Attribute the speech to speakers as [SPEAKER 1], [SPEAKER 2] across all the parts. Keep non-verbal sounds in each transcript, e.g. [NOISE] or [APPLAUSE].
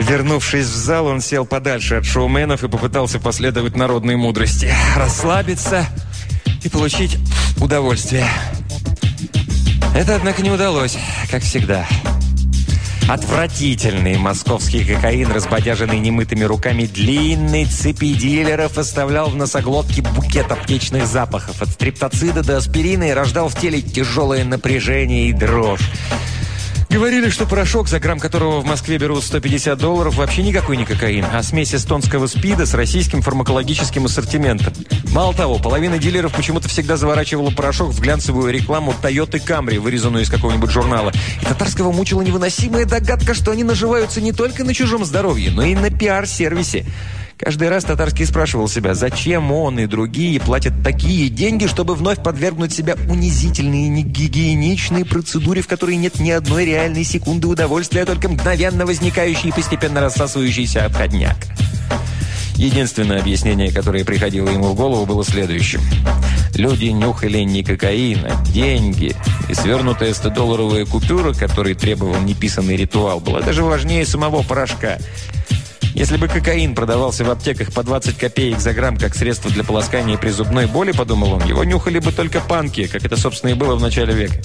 [SPEAKER 1] Вернувшись в зал, он сел подальше от шоуменов и попытался последовать народной мудрости. Расслабиться и получить удовольствие. Это, однако, не удалось, как всегда. Отвратительный московский кокаин, разбодяженный немытыми руками длинной цепи дилеров, оставлял в носоглотке букет аптечных запахов. От стриптоцида до аспирина и рождал в теле тяжелое напряжение и дрожь. Говорили, что порошок, за грамм которого в Москве берут 150 долларов, вообще никакой не кокаин, а смесь эстонского спида с российским фармакологическим ассортиментом. Мало того, половина дилеров почему-то всегда заворачивала порошок в глянцевую рекламу Toyota Camry, вырезанную из какого-нибудь журнала. И татарского мучила невыносимая догадка, что они наживаются не только на чужом здоровье, но и на пиар-сервисе. Каждый раз Татарский спрашивал себя, зачем он и другие платят такие деньги, чтобы вновь подвергнуть себя унизительной и негигиеничной процедуре, в которой нет ни одной реальной секунды удовольствия, а только мгновенно возникающий и постепенно рассасывающийся обходняк. Единственное объяснение, которое приходило ему в голову, было следующим. Люди нюхали не кокаин, а деньги. И свернутая 100-долларовая купюра, которой требовал неписанный ритуал, была даже важнее самого порошка – если бы кокаин продавался в аптеках по 20 копеек за грамм как средство для полоскания при зубной боли, подумал он, его нюхали бы только панки, как это, собственно, и было в начале века.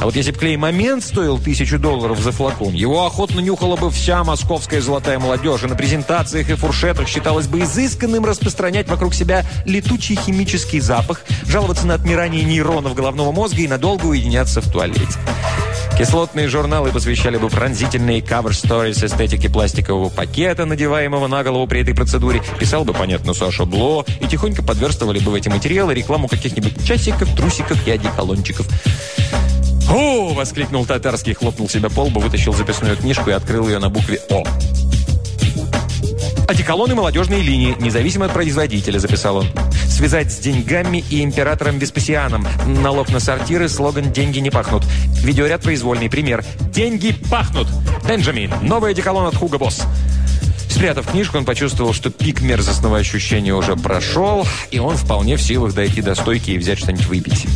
[SPEAKER 1] А вот если бы клей-момент стоил тысячу долларов за флакон, его охотно нюхала бы вся московская золотая молодежь, и на презентациях и фуршетах считалось бы изысканным распространять вокруг себя летучий химический запах, жаловаться на отмирание нейронов головного мозга и надолго уединяться в туалете. Кислотные журналы посвящали бы пронзительные stories эстетики пластикового пакета, надеваемого на голову при этой процедуре. Писал бы, понятно, Саша Бло, и тихонько подверстывали бы в эти материалы рекламу каких-нибудь часиков, трусиков и одеколончиков. «О!» – воскликнул татарский, хлопнул себя по лбу, вытащил записную книжку и открыл ее на букве «О». «Одеколоны молодежные линии, независимо от производителя», – записал он. «Связать с деньгами и императором Веспасианом. Налог на сортиры, слоган «Деньги не пахнут». Видеоряд произвольный. Пример. «Деньги пахнут». Бенджамин. Новый одеколон от Хуга Босс. Спрятав книжку, он почувствовал, что пик мерзостного ощущения уже прошел, и он вполне в силах дойти до стойки и взять что-нибудь выпить.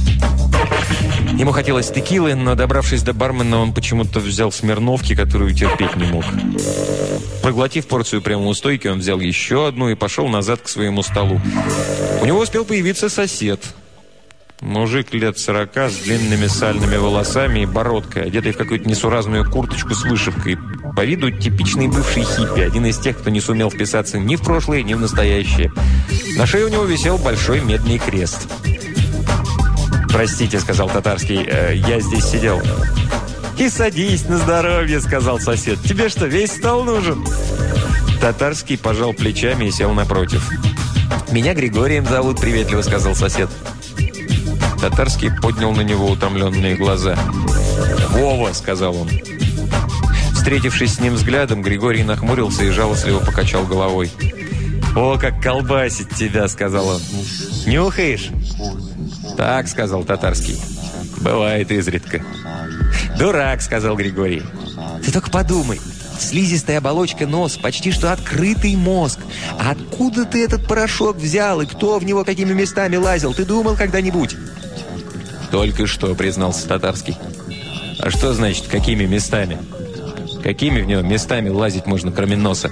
[SPEAKER 1] Ему хотелось текилы, но, добравшись до бармена, он почему-то взял смирновки, которую терпеть не мог. Проглотив порцию прямо у стойки, он взял еще одну и пошел назад к своему столу. У него успел появиться сосед. Мужик лет сорока с длинными сальными волосами и бородкой, одетый в какую-то несуразную курточку с вышивкой. По виду типичный бывший хиппи, один из тех, кто не сумел вписаться ни в прошлое, ни в настоящее. На шее у него висел большой медный крест. «Простите», — сказал татарский, э, — «я здесь сидел». «И садись на здоровье», — сказал сосед. «Тебе что, весь стол нужен?» Татарский пожал плечами и сел напротив. «Меня Григорием зовут», — приветливо сказал сосед. Татарский поднял на него утомленные глаза. «Вова», — сказал он. Встретившись с ним взглядом, Григорий нахмурился и жалостливо покачал головой. «О, как колбасит тебя!» — сказал он. «Нюхаешь?» «Так», — сказал татарский. «Бывает изредка». «Дурак», — сказал Григорий. «Ты только подумай. Слизистая оболочка нос, почти что открытый мозг. А откуда ты этот порошок взял и кто в него какими местами лазил? Ты думал когда-нибудь?» «Только что», — признался татарский. «А что значит, какими местами? Какими в него местами лазить можно, кроме носа?»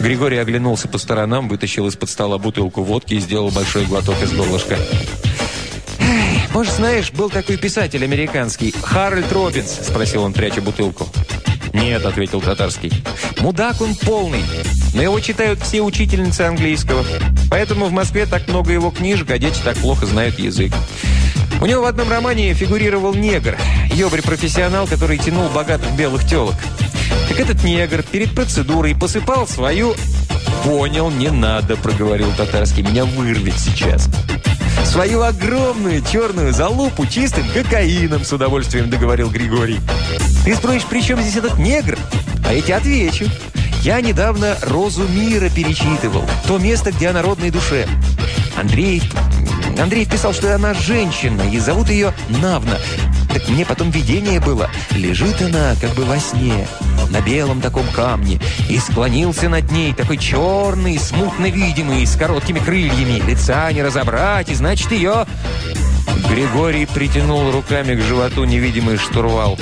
[SPEAKER 1] Григорий оглянулся по сторонам, вытащил из-под стола бутылку водки и сделал большой глоток из горлышка. «Может, знаешь, был такой писатель американский, Харальд Робинс?» – спросил он, пряча бутылку. «Нет», – ответил татарский. «Мудак он полный, но его читают все учительницы английского. Поэтому в Москве так много его книжек, а дети так плохо знают язык. У него в одном романе фигурировал негр, ёбрь-профессионал, который тянул богатых белых телок. Так этот негр перед процедурой посыпал свою... «Понял, не надо», – проговорил татарский, – «меня вырвет сейчас». Свою огромную черную залупу чистым кокаином, с удовольствием договорил Григорий. Ты спросишь, при чем здесь этот негр? А я тебе отвечу. Я недавно «Розу мира» перечитывал. То место, где о народной душе. Андрей, Андрей писал, что она женщина, и зовут ее Навна. Так мне потом видение было. Лежит она как бы во сне, на белом таком камне, и склонился над ней, такой черный, смутно видимый, с короткими крыльями. Лица не разобрать, и значит ее... Григорий притянул руками к животу невидимый штурвал.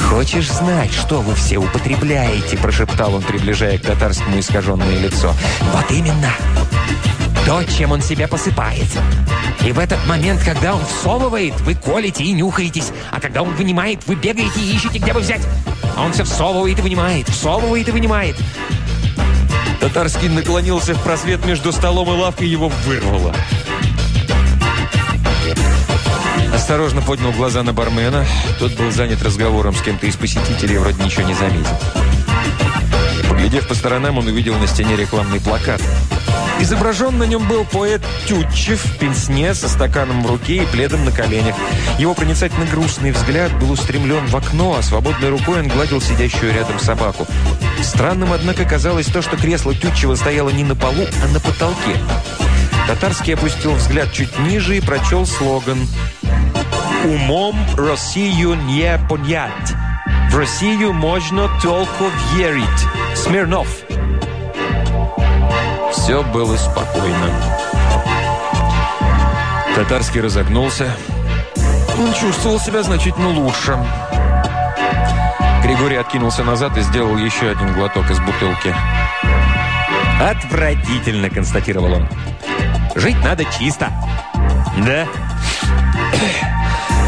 [SPEAKER 1] хочешь знать, что вы все употребляете?» прошептал он, приближая к татарскому искаженное лицо. «Вот именно! То, чем он себя посыпает. И в этот момент, когда он всовывает, вы колите и нюхаетесь. А когда он вынимает, вы бегаете и ищете, где бы взять. А он все всовывает и вынимает, всовывает и вынимает. Татарский наклонился в просвет между столом и лавкой, его вырвало. Осторожно поднял глаза на бармена. Тот был занят разговором с кем-то из посетителей, вроде ничего не заметил. Поглядев по сторонам, он увидел на стене рекламный плакат. Изображен на нем был поэт Тютчев в пенсне со стаканом в руке и пледом на коленях. Его проницательно грустный взгляд был устремлен в окно, а свободной рукой он гладил сидящую рядом собаку. Странным, однако, казалось то, что кресло Тютчева стояло не на полу, а на потолке. Татарский опустил взгляд чуть ниже и прочел слоган «Умом Россию не понять. В Россию можно только верить. Смирнов». Все было спокойно. Татарский разогнулся. Он чувствовал себя значительно лучше. Григорий откинулся назад и сделал еще один глоток из бутылки. «Отвратительно», — констатировал он. «Жить надо чисто». «Да?»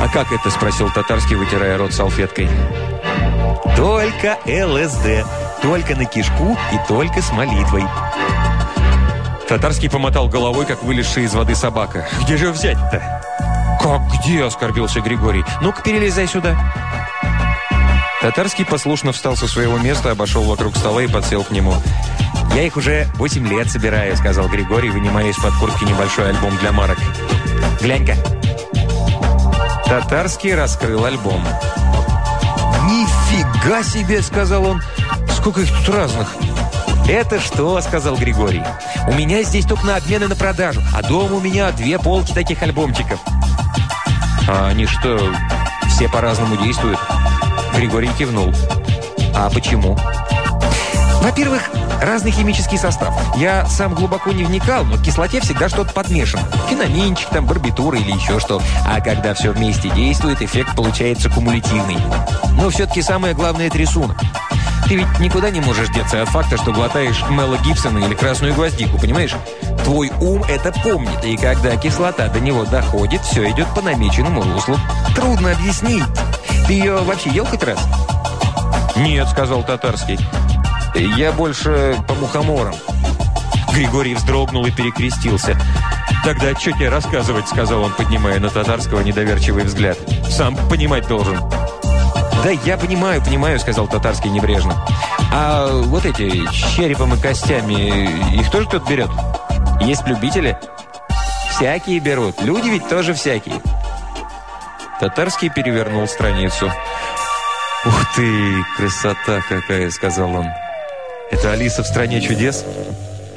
[SPEAKER 1] «А как это?» — спросил Татарский, вытирая рот салфеткой. «Только ЛСД. Только на кишку и только с молитвой». Татарский помотал головой, как вылезшая из воды собака. «Где же взять-то?» «Как где?» – оскорбился Григорий. «Ну-ка, перелезай сюда». Татарский послушно встал со своего места, обошел вокруг стола и подсел к нему. «Я их уже 8 лет собираю», – сказал Григорий, вынимая из-под куртки небольшой альбом для марок. «Глянь-ка». Татарский раскрыл альбом. «Нифига себе!» – сказал он. «Сколько их тут разных!» «Это что?» – сказал Григорий. «У меня здесь только на обмен и на продажу, а дома у меня две полки таких альбомчиков». «А они что, все по-разному действуют?» Григорий кивнул. «А почему?» Во-первых, разный химический состав. Я сам глубоко не вникал, но в кислоте всегда что-то подмешано. Феноминчик, там, барбитура или еще что. А когда все вместе действует, эффект получается кумулятивный. Но все-таки самое главное – это рисунок. Ты ведь никуда не можешь деться от факта, что глотаешь Мела Гибсона или красную гвоздику, понимаешь? Твой ум это помнит, и когда кислота до него доходит, все идет по намеченному руслу. Трудно объяснить. Ты ее вообще ел хоть раз? «Нет», — сказал Татарский. «Я больше по мухоморам». Григорий вздрогнул и перекрестился. «Тогда что тебе рассказывать?» — сказал он, поднимая на Татарского недоверчивый взгляд. «Сам понимать должен». «Да я понимаю, понимаю», — сказал Татарский небрежно. «А вот эти, с черепом и костями, их тоже кто-то берет? Есть любители?» «Всякие берут. Люди ведь тоже всякие». Татарский перевернул страницу. «Ух ты, красота какая!» — сказал он. «Это Алиса в стране чудес?»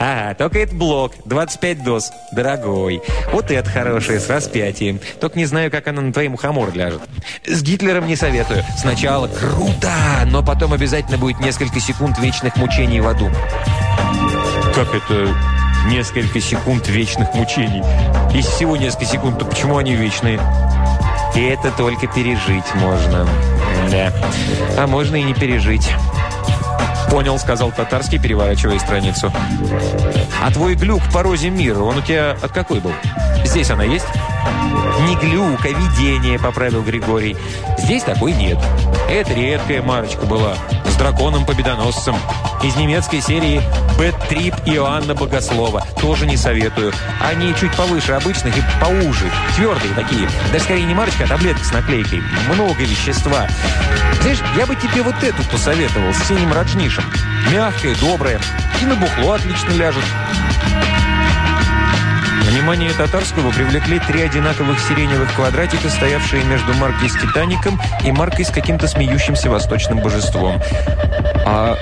[SPEAKER 1] «Ага, только это блок, 25 доз, дорогой. Вот это хорошее, с распятием. Только не знаю, как она на твоем мухомор ляжет. С Гитлером не советую. Сначала круто, но потом обязательно будет несколько секунд вечных мучений в аду». «Как это несколько секунд вечных мучений? Из всего несколько секунд, то почему они вечные?» «И это только пережить можно». «Да, а можно и не пережить». «Понял», — сказал татарский, переворачивая страницу. «А твой глюк по розе мира, он у тебя от какой был? Здесь она есть?» «Не глюк, а видение», — поправил Григорий. «Здесь такой нет. Это редкая марочка была, с драконом-победоносцем. Из немецкой серии «Бэт-трип» Иоанна Богослова. Тоже не советую. Они чуть повыше обычных и поуже. Твердые такие. Даже скорее не марочка, а таблетка с наклейкой. Много вещества. Знаешь, я бы тебе вот эту посоветовал с синим рачнишем. Мягкая, добрая. И на бухло отлично ляжет. Внимание татарского привлекли три одинаковых сиреневых квадратика, стоявшие между маркой с «Титаником» и маркой с каким-то смеющимся восточным божеством. «А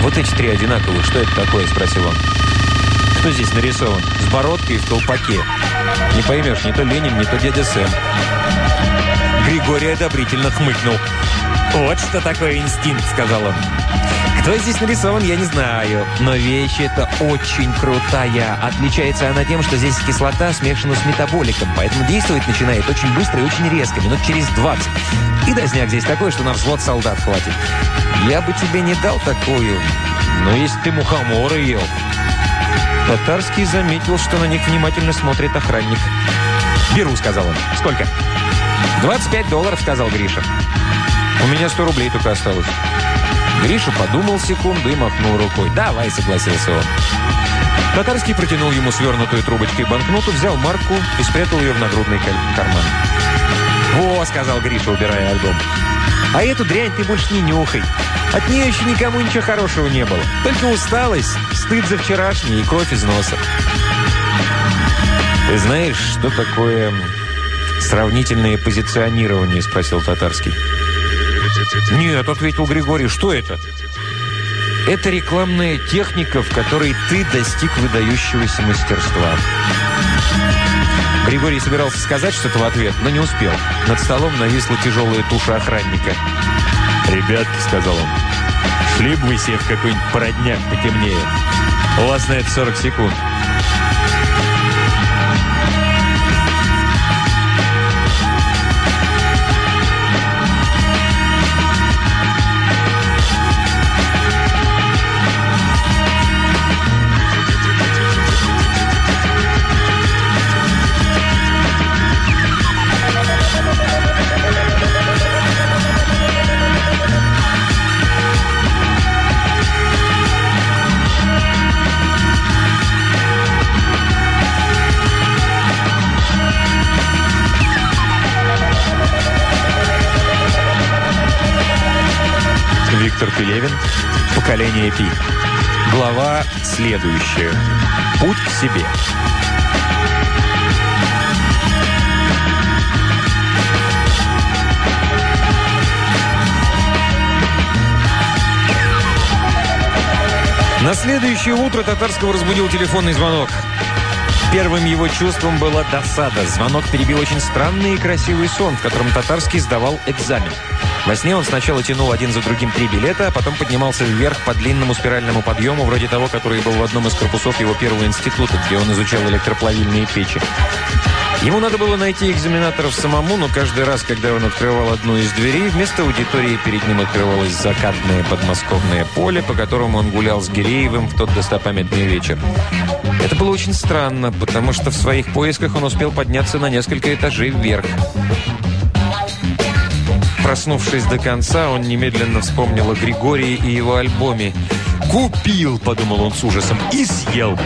[SPEAKER 1] вот эти три одинаковых, что это такое?» – спросил он. «Кто здесь нарисован? С бородкой и в колпаке. Не поймешь, не то Ленин, не то дядя Сэм». Григорий одобрительно хмыкнул. «Вот что такое инстинкт», – сказал он. Кто здесь нарисован, я не знаю. Но вещь эта очень крутая. Отличается она тем, что здесь кислота смешана с метаболиком, поэтому действовать начинает очень быстро и очень резко, минут через 20. И дозняк здесь такой, что на взвод солдат хватит. Я бы тебе не дал такую, но если ты мухоморы ел... Татарский заметил, что на них внимательно смотрит охранник. «Беру», — сказал он. «Сколько?» «25 долларов», — сказал Гриша. «У меня 100 рублей только осталось». Гриша подумал секунду и махнул рукой. «Давай», — согласился он. Татарский протянул ему свернутую трубочкой банкноту, взял марку и спрятал ее в нагрудный карман. «Во», — сказал Гриша, убирая альбом. «А эту дрянь ты больше не нюхай. От нее еще никому ничего хорошего не было. Только усталость, стыд за вчерашний и кровь из носа». «Ты знаешь, что такое сравнительное позиционирование?» – спросил Татарский. «Нет», – ответил Григорий, – «что это?» «Это рекламная техника, в которой ты достиг выдающегося мастерства». Григорий собирался сказать что-то в ответ, но не успел. Над столом нависла тяжелая туша охранника. «Ребятки», — сказал он, — «шли бы вы себе в какой-нибудь породняк потемнее. У вас на это 40 секунд». Следующая. Путь к себе. На следующее утро Татарского разбудил телефонный звонок. Первым его чувством была досада. Звонок перебил очень странный и красивый сон, в котором Татарский сдавал экзамен. Во сне он сначала тянул один за другим три билета, а потом поднимался вверх по длинному спиральному подъему, вроде того, который был в одном из корпусов его первого института, где он изучал электроплавильные печи. Ему надо было найти экзаменаторов самому, но каждый раз, когда он открывал одну из дверей, вместо аудитории перед ним открывалось закатное подмосковное поле, по которому он гулял с Гиреевым в тот достопамятный вечер. Это было очень странно, потому что в своих поисках он успел подняться на несколько этажей вверх. Проснувшись до конца, он немедленно вспомнил о Григории и его альбоме. «Купил!» – подумал он с ужасом. «И съел!»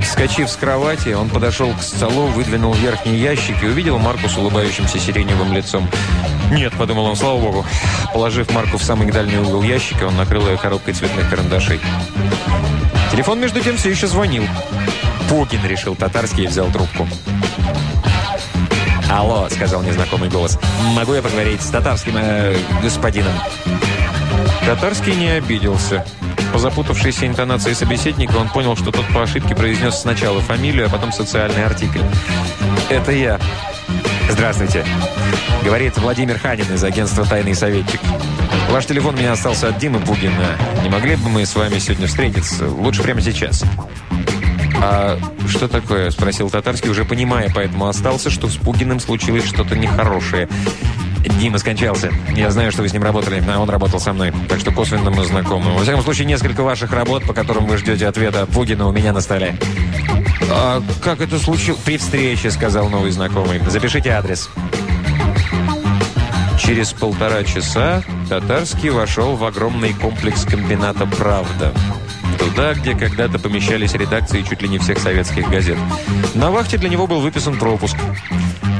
[SPEAKER 1] Вскочив с кровати, он подошел к столу, выдвинул верхний ящик и увидел Марку с улыбающимся сиреневым лицом. «Нет», — подумал он, — «слава богу». Положив Марку в самый дальний угол ящика, он накрыл ее коробкой цветных карандашей. Телефон, между тем, все еще звонил. Пугин решил татарский и взял трубку. «Алло», — сказал незнакомый голос. «Могу я поговорить с татарским э, господином?» Татарский не обиделся. По запутавшейся интонации собеседника он понял, что тот по ошибке произнес сначала фамилию, а потом социальный артикль. «Это я». «Здравствуйте», — говорит Владимир Ханин из агентства «Тайный советчик». «Ваш телефон у меня остался от Димы Пугина. Не могли бы мы с вами сегодня встретиться? Лучше прямо сейчас». «А что такое?» – спросил Татарский, уже понимая, поэтому остался, что с Пугиным случилось что-то нехорошее. Дима скончался. Я знаю, что вы с ним работали, а он работал со мной. Так что косвенно мы знакомы. Во всяком случае, несколько ваших работ, по которым вы ждете ответа от Пугина, у меня на столе. «А как это случилось?» «При встрече», — сказал новый знакомый. «Запишите адрес». Через полтора часа Татарский вошел в огромный комплекс комбината «Правда». Туда, где когда-то помещались редакции чуть ли не всех советских газет. На вахте для него был выписан пропуск.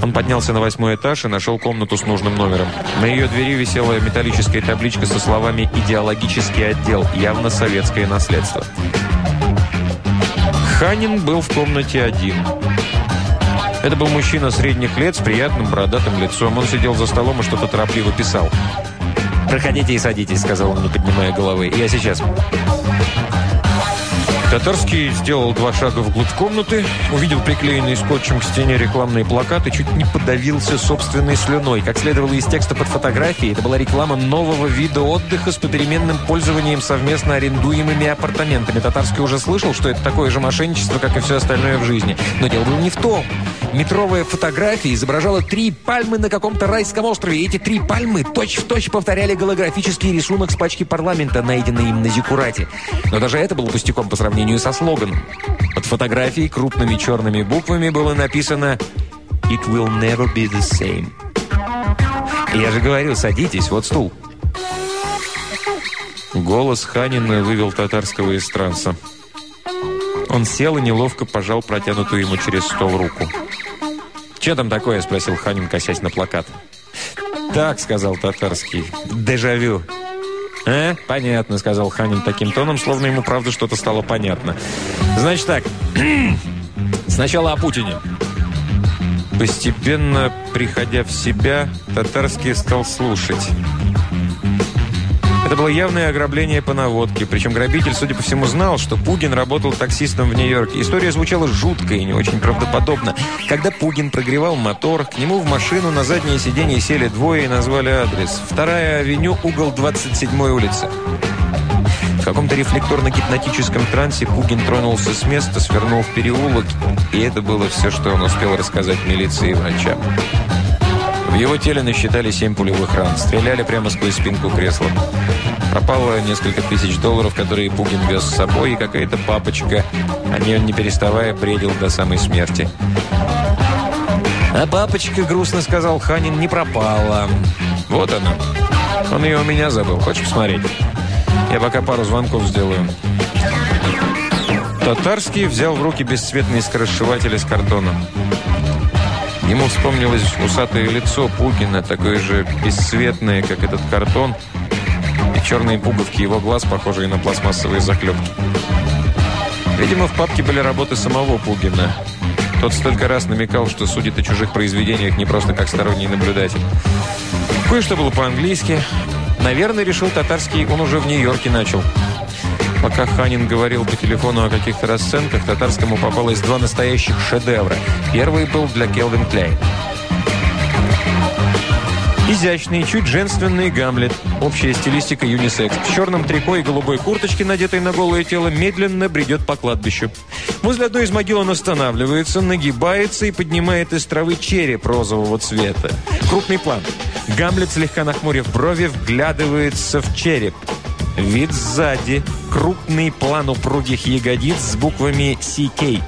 [SPEAKER 1] Он поднялся на восьмой этаж и нашел комнату с нужным номером. На ее двери висела металлическая табличка со словами «Идеологический отдел. Явно советское наследство». Ханин был в комнате один. Это был мужчина средних лет с приятным бородатым лицом. Он сидел за столом и что-то торопливо писал. «Проходите и садитесь», — сказал он, не поднимая головы. «Я сейчас». Татарский сделал два шага вглубь комнаты, увидел приклеенный скотчем к стене рекламный плакат и чуть не подавился собственной слюной. Как следовало из текста под фотографией, это была реклама нового вида отдыха с попеременным пользованием совместно арендуемыми апартаментами. Татарский уже слышал, что это такое же мошенничество, как и все остальное в жизни. Но дело было не в том. Метровая фотография изображала три пальмы на каком-то райском острове. И эти три пальмы точь-в-точь точь повторяли голографический рисунок с пачки парламента, найденный им на Зикурате. Но даже это было пустяком по сравнению со слоганом. Под фотографией крупными черными буквами было написано «It will never be the same». Я же говорил, садитесь, вот стул. Голос Ханина вывел татарского из транса. Он сел и неловко пожал протянутую ему через стол руку. «Че там такое?» – спросил Ханин, косясь на плакат. «Так», – сказал татарский, – «дежавю». «А? Понятно», – сказал Ханин таким тоном, словно ему правда что-то стало понятно. «Значит так, [CLEARS THROAT] сначала о Путине». Постепенно, приходя в себя, татарский стал слушать. Это было явное ограбление по наводке. Причем грабитель, судя по всему, знал, что Пугин работал таксистом в Нью-Йорке. История звучала жутко и не очень правдоподобно. Когда Пугин прогревал мотор, к нему в машину на заднее сиденье сели двое и назвали адрес. Вторая авеню, угол 27-й улицы. В каком-то рефлекторно-гипнотическом трансе Пугин тронулся с места, свернул в переулок, и это было все, что он успел рассказать милиции и врачам. В его теле насчитали семь пулевых ран. Стреляли прямо сквозь спинку кресла. Пропало несколько тысяч долларов, которые Пугин вез с собой, и какая-то папочка. О ней он, не переставая, бредил до самой смерти. А папочка, грустно сказал Ханин, не пропала. Вот она. Он ее у меня забыл. Хочешь посмотреть? Я пока пару звонков сделаю. Татарский взял в руки бесцветный скоросшиватель из картона. Ему вспомнилось усатое лицо Пугина, такое же бесцветное, как этот картон, и черные пуговки его глаз, похожие на пластмассовые заклепки. Видимо, в папке были работы самого Пугина. Тот столько раз намекал, что судит о чужих произведениях не просто как сторонний наблюдатель. Кое-что было по-английски, Наверное, решил татарский, он уже в Нью-Йорке начал. Пока Ханин говорил по телефону о каких-то расценках, татарскому попалось два настоящих шедевра. Первый был для Келвин Клейн. Изящный, чуть женственный Гамлет. Общая стилистика юнисекс. В черном трико и голубой курточке, надетой на голое тело, медленно бредет по кладбищу. Возле одной из могил он останавливается, нагибается и поднимает из травы череп розового цвета. Крупный план. Гамлет, слегка нахмурив брови, вглядывается в череп. Вид сзади. Крупный план упругих ягодиц с буквами «CK».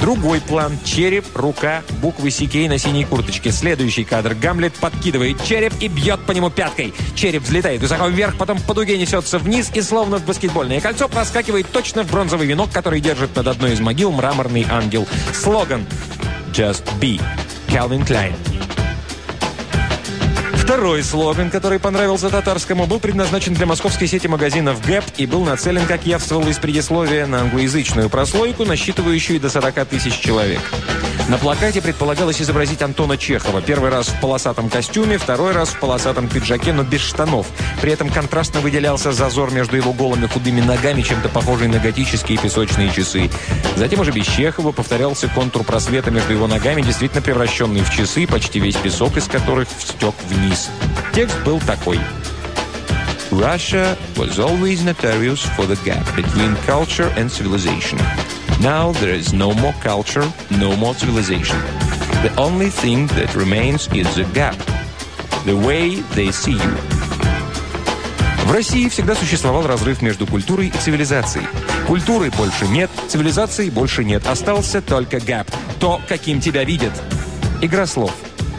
[SPEAKER 1] Другой план. Череп, рука, буквы CK на синей курточке. Следующий кадр. Гамлет подкидывает череп и бьет по нему пяткой. Череп взлетает высоко вверх, потом по дуге несется вниз и словно в баскетбольное кольцо проскакивает точно в бронзовый венок, который держит над одной из могил мраморный ангел. Слоган «Just be». Calvin Klein. Второй слоган, который понравился татарскому, был предназначен для московской сети магазинов ГЭП и был нацелен, как явствовал из предисловия, на англоязычную прослойку, насчитывающую до 40 тысяч человек. На плакате предполагалось изобразить Антона Чехова. Первый раз в полосатом костюме, второй раз в полосатом пиджаке, но без штанов. При этом контрастно выделялся зазор между его голыми худыми ногами, чем-то похожий на готические песочные часы. Затем уже без Чехова повторялся контур просвета между его ногами, действительно превращенный в часы, почти весь песок из которых стек вниз. Текст был такой. Russia was always notorious for the gap between culture and civilization. Now there is no more culture, no more civilization. The only thing that remains is the gap. The way they see you. В России всегда существовал разрыв между культурой и цивилизацией. Культуры больше нет, цивилизации больше нет. Остался только гэп. То, каким тебя видят. Игра слов.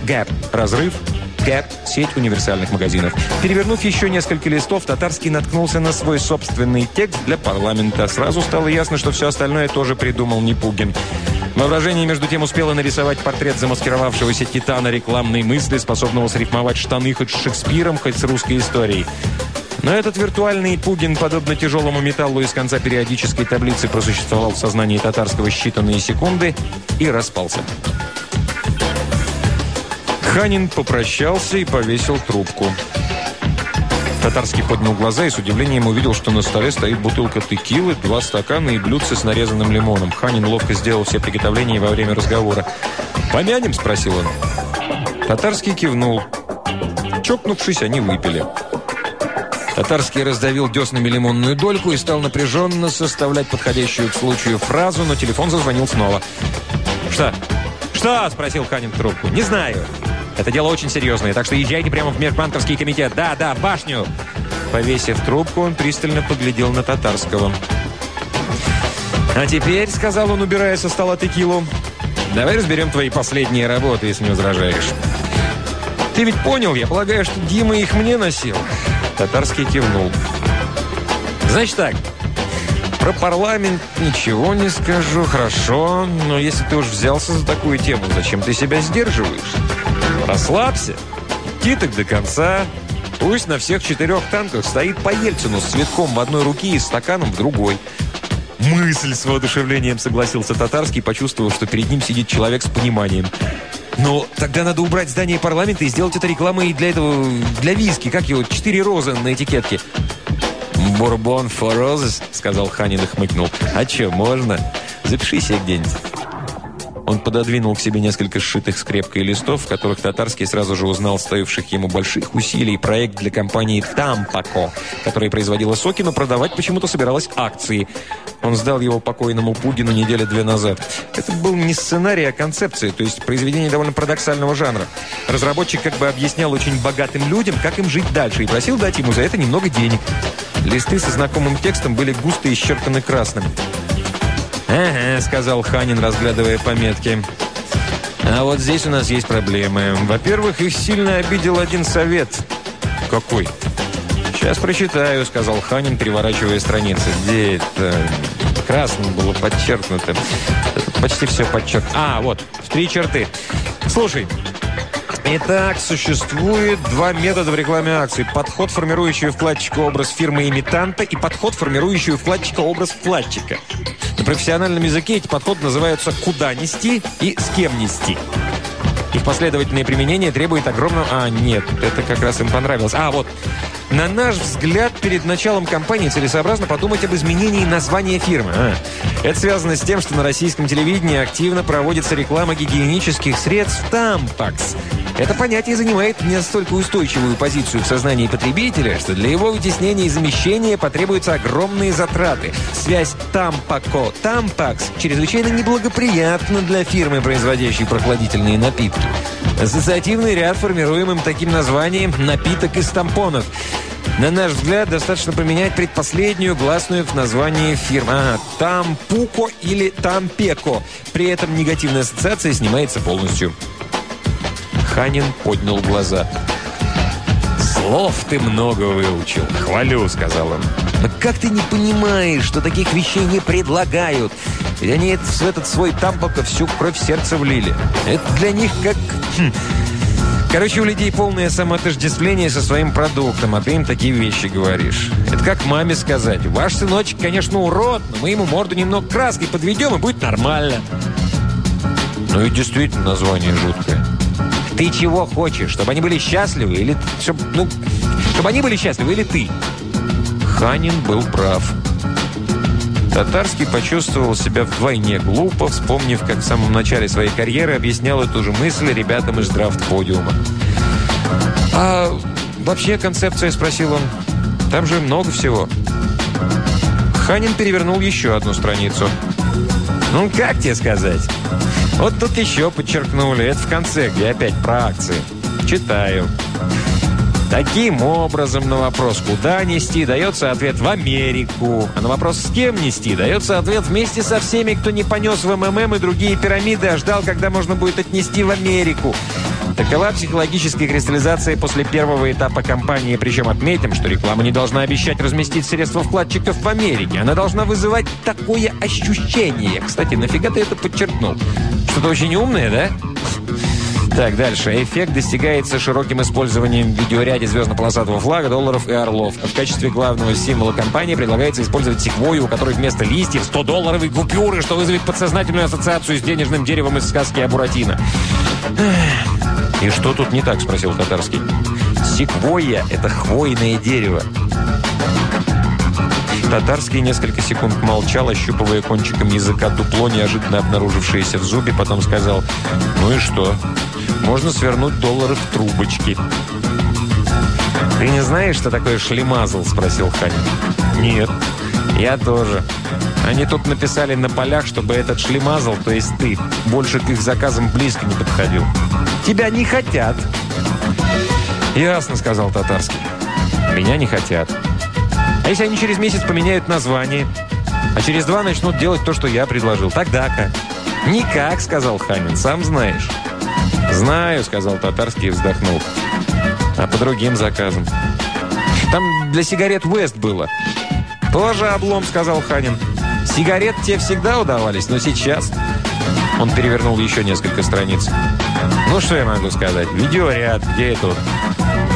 [SPEAKER 1] Гэп – разрыв, Gap – сеть универсальных магазинов. Перевернув еще несколько листов, Татарский наткнулся на свой собственный текст для парламента. Сразу стало ясно, что все остальное тоже придумал не Пугин. Воображение, между тем, успело нарисовать портрет замаскировавшегося титана рекламной мысли, способного срифмовать штаны хоть с Шекспиром, хоть с русской историей. Но этот виртуальный Пугин, подобно тяжелому металлу из конца периодической таблицы, просуществовал в сознании татарского считанные секунды и распался. Ханин попрощался и повесил трубку. Татарский поднял глаза и с удивлением увидел, что на столе стоит бутылка текилы, два стакана и блюдце с нарезанным лимоном. Ханин ловко сделал все приготовления во время разговора. «Помянем?» – спросил он. Татарский кивнул. Чокнувшись, они выпили. Татарский раздавил деснами лимонную дольку и стал напряженно составлять подходящую к случаю фразу, но телефон зазвонил снова. «Что?» «Что?» – спросил Ханин трубку. «Не знаю. Это дело очень серьезное, так что езжайте прямо в межбанковский комитет. Да, да, башню!» Повесив трубку, он пристально поглядел на Татарского. «А теперь», — сказал он, убирая со стола текилу, «давай разберем твои последние работы, если не возражаешь». «Ты ведь понял, я полагаю, что Дима их мне носил?» Татарский кивнул. «Значит так, про парламент ничего не скажу, хорошо, но если ты уж взялся за такую тему, зачем ты себя сдерживаешь? Расслабься, идти так до конца, Пусть на всех четырех танках стоит по Ельцину с цветком в одной руке и стаканом в другой. «Мысль!» – с воодушевлением согласился Татарский, почувствовав, что перед ним сидит человек с пониманием. «Но тогда надо убрать здание парламента и сделать это рекламой для этого... для виски. Как его? Четыре розы на этикетке». «Бурбон for roses», – сказал Ханин и хмыкнул. «А что, можно? Запиши себе где-нибудь». Он пододвинул к себе несколько сшитых скрепкой листов, в которых Татарский сразу же узнал стоивших ему больших усилий проект для компании «Тампако», которая производила соки, но продавать почему-то собиралась акции. Он сдал его покойному Пугину недели две назад. Это был не сценарий, а концепция, то есть произведение довольно парадоксального жанра. Разработчик как бы объяснял очень богатым людям, как им жить дальше, и просил дать ему за это немного денег. Листы со знакомым текстом были густо исчерканы красным. «Ага», — сказал Ханин, разглядывая пометки. «А вот здесь у нас есть проблемы. Во-первых, их сильно обидел один совет». «Какой?» «Сейчас прочитаю», — сказал Ханин, переворачивая страницы. «Где это?» Красным было подчеркнуто. Тут почти все подчеркнуто. А, вот, в три черты. «Слушай, Итак, существует два метода в рекламе акций. Подход, формирующий вкладчика образ фирмы-имитанта, и подход, формирующий вкладчика образ вкладчика. На профессиональном языке эти подходы называются «куда нести» и «с кем нести». Их последовательное применение требует огромного... А, нет, это как раз им понравилось. А, вот. На наш взгляд, перед началом кампании целесообразно подумать об изменении названия фирмы. А, это связано с тем, что на российском телевидении активно проводится реклама гигиенических средств «Тампакс». Это понятие занимает настолько устойчивую позицию в сознании потребителя, что для его вытеснения и замещения потребуются огромные затраты. Связь «Тампако-Тампакс» чрезвычайно неблагоприятна для фирмы, производящей прохладительные напитки. Ассоциативный ряд, формируемым таким названием «напиток из тампонов». На наш взгляд, достаточно поменять предпоследнюю гласную в названии фирмы. Ага, Тампуко или Тампеко. При этом негативная ассоциация снимается полностью. Ханин поднял глаза. «Слов ты много выучил. Хвалю», — сказал он. «Но как ты не понимаешь, что таких вещей не предлагают? Ведь они в этот свой тампоко всю кровь сердца влили. Это для них как... Хм. Короче, у людей полное самоотождествление со своим продуктом, а ты им такие вещи говоришь. Это как маме сказать. Ваш сыночек, конечно, урод, но мы ему морду немного краской подведем, и будет нормально. Ну и действительно название жуткое. Ты чего хочешь? Чтобы они были счастливы? Или чтобы, ну, чтобы они были счастливы? Или ты? Ханин был прав. Татарский почувствовал себя вдвойне глупо, вспомнив, как в самом начале своей карьеры объяснял эту же мысль ребятам из драфт-подиума. «А вообще концепция?» – спросил он. «Там же много всего». Ханин перевернул еще одну страницу. «Ну, как тебе сказать?» Вот тут еще подчеркнули. Это в конце, где опять про акции. Читаю. Таким образом, на вопрос «Куда нести?» дается ответ «В Америку». А на вопрос «С кем нести?» дается ответ «Вместе со всеми, кто не понес в МММ и другие пирамиды, а ждал, когда можно будет отнести в Америку». Такова психологическая кристаллизация после первого этапа кампании. Причем отметим, что реклама не должна обещать разместить средства вкладчиков в Америке. Она должна вызывать такое ощущение. Кстати, нафига ты это подчеркнул? Что-то очень умное, да? Так, дальше. Эффект достигается широким использованием в видеоряде звездно-полосатого флага, долларов и орлов. В качестве главного символа компании предлагается использовать секвою, у которой вместо листьев 100-долларовые купюры, что вызовет подсознательную ассоциацию с денежным деревом из сказки о Буратино. «И что тут не так?» – спросил Татарский. «Секвойя – это хвойное дерево». Татарский несколько секунд молчал, ощупывая кончиком языка дупло, неожиданно обнаружившееся в зубе, потом сказал «Ну и что? Можно свернуть доллары в трубочки». «Ты не знаешь, что такое шлемазл?» – спросил Ханин. «Нет». «Я тоже. Они тут написали на полях, чтобы этот шлемазл, то есть ты, больше к их заказам близко не подходил. Тебя не хотят». «Ясно», — сказал Татарский. «Меня не хотят. А если они через месяц поменяют название, а через два начнут делать то, что я предложил, тогда-ка?» «Никак», — сказал Ханин, — «сам знаешь». «Знаю», — сказал Татарский и вздохнул. «А по другим заказам?» «Там для сигарет Вест было». «Тоже облом», — сказал Ханин. «Сигарет те всегда удавались, но сейчас...» Он перевернул еще несколько страниц. «Ну, что я могу сказать? Видеоряд, где это?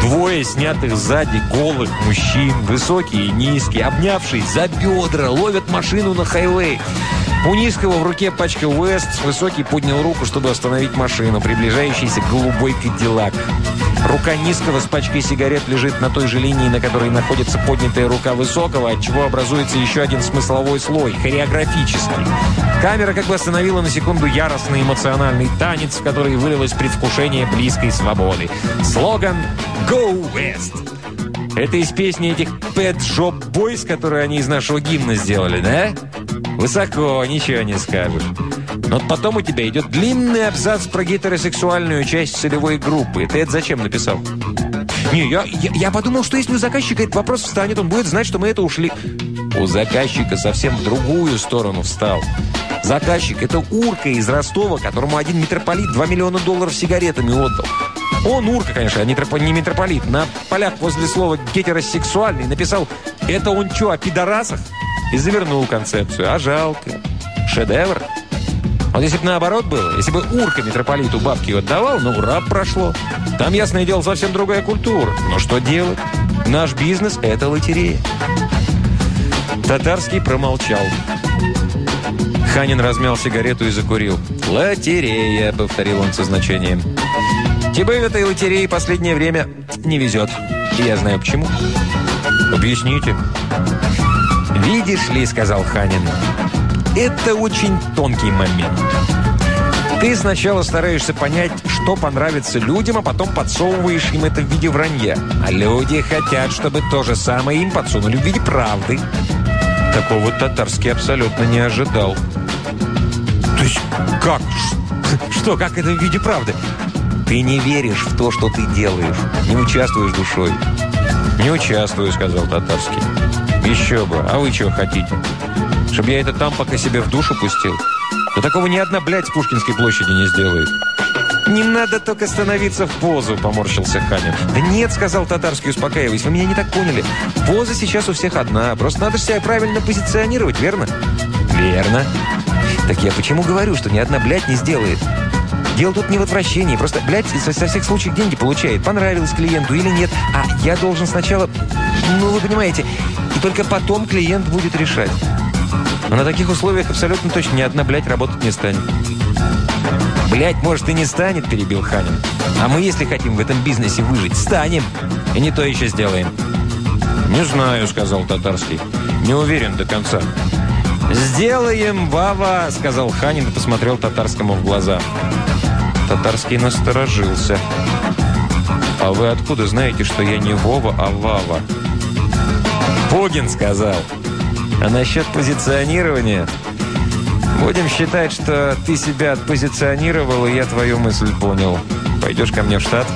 [SPEAKER 1] Двое снятых сзади голых мужчин, высокие и низкие, обнявшись за бедра, ловят машину на хайвей. У низкого в руке пачка Уэст, высокий поднял руку, чтобы остановить машину, приближающийся голубой кадиллак. Рука низкого с пачкой сигарет лежит на той же линии, на которой находится поднятая рука высокого, от чего образуется еще один смысловой слой, хореографический. Камера как бы остановила на секунду яростный эмоциональный танец, в который вылилось предвкушение близкой свободы. Слоган «Go West!» Это из песни этих Pet Shop Boys, которые они из нашего гимна сделали, да? Высоко, ничего не скажешь. Но потом у тебя идет длинный абзац про гетеросексуальную часть целевой группы. Ты это зачем написал? Не, я, я, я подумал, что если у заказчика этот вопрос встанет, он будет знать, что мы это ушли. У заказчика совсем в другую сторону встал. Заказчик – это урка из Ростова, которому один митрополит 2 миллиона долларов сигаретами отдал. Он урка, конечно, а не митрополит. На полях возле слова «гетеросексуальный» написал «Это он что, о пидорасах?» и завернул концепцию. А жалко. Шедевр. Вот если бы наоборот было, если бы урка митрополиту бабки отдавал, ну, ура, прошло. Там, ясное дело, совсем другая культура. Но что делать? Наш бизнес – это лотерея. Татарский промолчал. Ханин размял сигарету и закурил. «Лотерея», — повторил он со значением. «Тебе в этой лотерее последнее время не везет. Я знаю почему». «Объясните». «Видишь ли», — сказал Ханин, — «это очень тонкий момент. Ты сначала стараешься понять, что понравится людям, а потом подсовываешь им это в виде вранья. А люди хотят, чтобы то же самое им подсунули в виде правды». Такого татарский абсолютно не ожидал. «То есть как? [LAUGHS] Что, как это в виде правды?» «Ты не веришь в то, что ты делаешь, не участвуешь душой». «Не участвую», — сказал татарский. «Еще бы. А вы чего хотите? Чтобы я это там пока себе в душу пустил? Да такого ни одна, блядь, с Пушкинской площади не сделает». «Не надо только становиться в позу», — поморщился Ханин. «Да нет», — сказал Татарский, успокаиваясь, — «вы меня не так поняли. Поза сейчас у всех одна, просто надо себя правильно позиционировать, верно?» «Верно». «Так я почему говорю, что ни одна, блядь, не сделает?» Дело тут не в отвращении, просто, блядь, со, со всех случаев деньги получает, понравилось клиенту или нет. А я должен сначала, ну, вы понимаете, и только потом клиент будет решать. Но на таких условиях абсолютно точно ни одна, блядь, работать не станет. «Блядь, может, и не станет», – перебил Ханин. «А мы, если хотим в этом бизнесе выжить, станем. И не то еще сделаем». «Не знаю», – сказал Татарский. «Не уверен до конца». «Сделаем, Вава», – сказал Ханин и посмотрел Татарскому в глаза. Татарский насторожился. «А вы откуда знаете, что я не Вова, а Вава?» «Пугин сказал. А насчет позиционирования...» «Будем считать, что ты себя отпозиционировал, и я твою мысль понял. Пойдешь ко мне в штат?»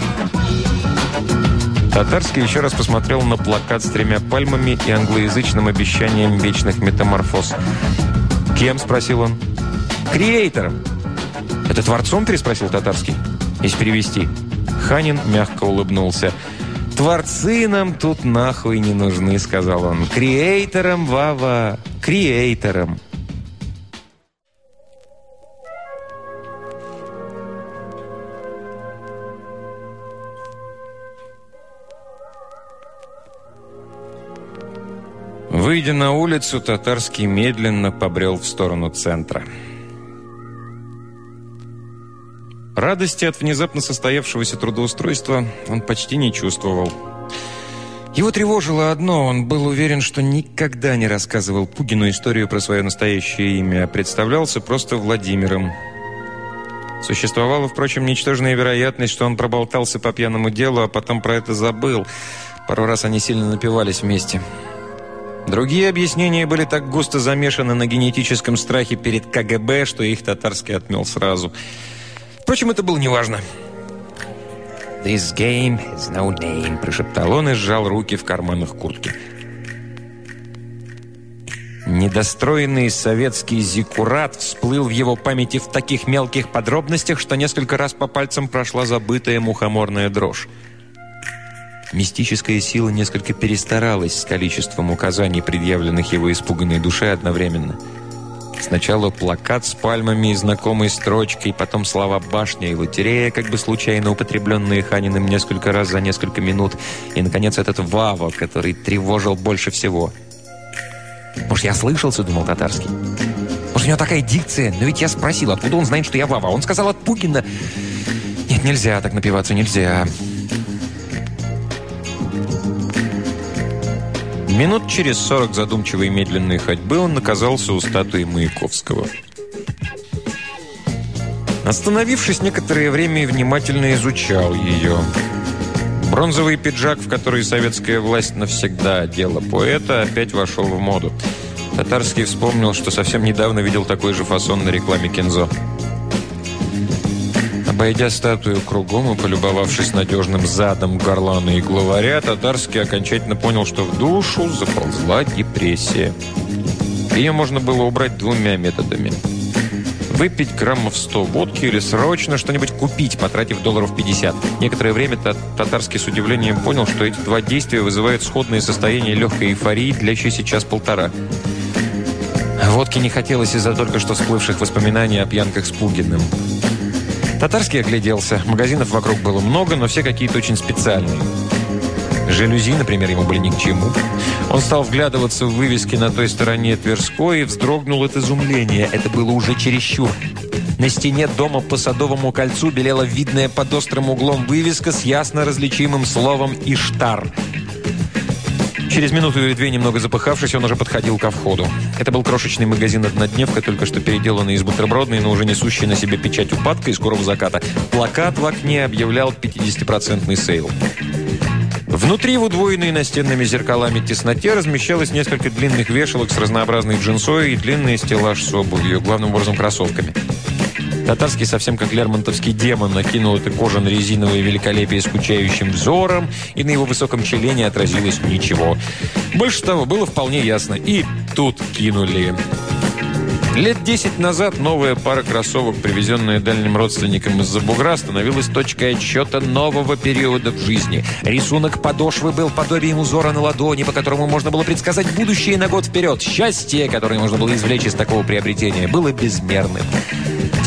[SPEAKER 1] Татарский еще раз посмотрел на плакат с тремя пальмами и англоязычным обещанием вечных метаморфоз. «Кем?» – спросил он. «Креатором». «Это творцом?» – переспросил Татарский. «Если перевести». Ханин мягко улыбнулся. «Творцы нам тут нахуй не нужны», – сказал он. «Креатором, Вава, креатором». Выйдя на улицу, Татарский медленно побрел в сторону центра. Радости от внезапно состоявшегося трудоустройства он почти не чувствовал. Его тревожило одно, он был уверен, что никогда не рассказывал Пугину историю про свое настоящее имя, а представлялся просто Владимиром. Существовала, впрочем, ничтожная вероятность, что он проболтался по пьяному делу, а потом про это забыл. Пару раз они сильно напивались вместе. Другие объяснения были так густо замешаны на генетическом страхе перед КГБ, что их татарский отмел сразу. Впрочем, это было неважно. «This game has no name», – прошептал он и сжал руки в карманах куртки. Недостроенный советский зиккурат всплыл в его памяти в таких мелких подробностях, что несколько раз по пальцам прошла забытая мухоморная дрожь. Мистическая сила несколько перестаралась с количеством указаний, предъявленных его испуганной душе одновременно. Сначала плакат с пальмами и знакомой строчкой, потом слова «башня» и «лотерея», как бы случайно употребленные Ханиным несколько раз за несколько минут, и, наконец, этот «Вава», который тревожил больше всего – может, я слышался, думал Татарский. Может, у него такая дикция? Но ведь я спросил, откуда он знает, что я Вава. Он сказал от Пугина. Нет, нельзя так напиваться, нельзя. Минут через сорок задумчивой медленной ходьбы он оказался у статуи Маяковского. Остановившись некоторое время и внимательно изучал ее. Бронзовый пиджак, в который советская власть навсегда одела поэта, опять вошел в моду. Татарский вспомнил, что совсем недавно видел такой же фасон на рекламе Кензо. Обойдя статую кругом и полюбовавшись надежным задом горлана и главаря, Татарский окончательно понял, что в душу заползла депрессия. Ее можно было убрать двумя методами – выпить граммов 100 водки или срочно что-нибудь купить, потратив долларов 50. Некоторое время Татарский с удивлением понял, что эти два действия вызывают сходные состояния легкой эйфории, длящейся час-полтора. Водки не хотелось из-за только что всплывших воспоминаний о пьянках с Пугиным. Татарский огляделся. Магазинов вокруг было много, но все какие-то очень специальные. Жалюзи, например, ему были ни к чему. Он стал вглядываться в вывески на той стороне Тверской и вздрогнул от изумления. Это было уже чересчур. На стене дома по Садовому кольцу белела видная под острым углом вывеска с ясно различимым словом «Иштар». Через минуту или две, немного запыхавшись, он уже подходил ко входу. Это был крошечный магазин «Однодневка», только что переделанный из бутербродной, но уже несущий на себе печать упадка и скорого заката. Плакат в окне объявлял 50-процентный сейл. Внутри в удвоенной настенными зеркалами тесноте размещалось несколько длинных вешалок с разнообразной джинсой и длинный стеллаж с обувью, главным образом кроссовками. Татарский, совсем как лермонтовский демон, накинул это кожано-резиновое великолепие скучающим взором, и на его высоком челе не отразилось ничего. Больше того, было вполне ясно. И тут кинули. Лет 10 назад новая пара кроссовок, привезенная дальним родственникам из-за бугра, становилась точкой отсчета нового периода в жизни. Рисунок подошвы был подобием узора на ладони, по которому можно было предсказать будущее на год вперед. Счастье, которое можно было извлечь из такого приобретения, было безмерным.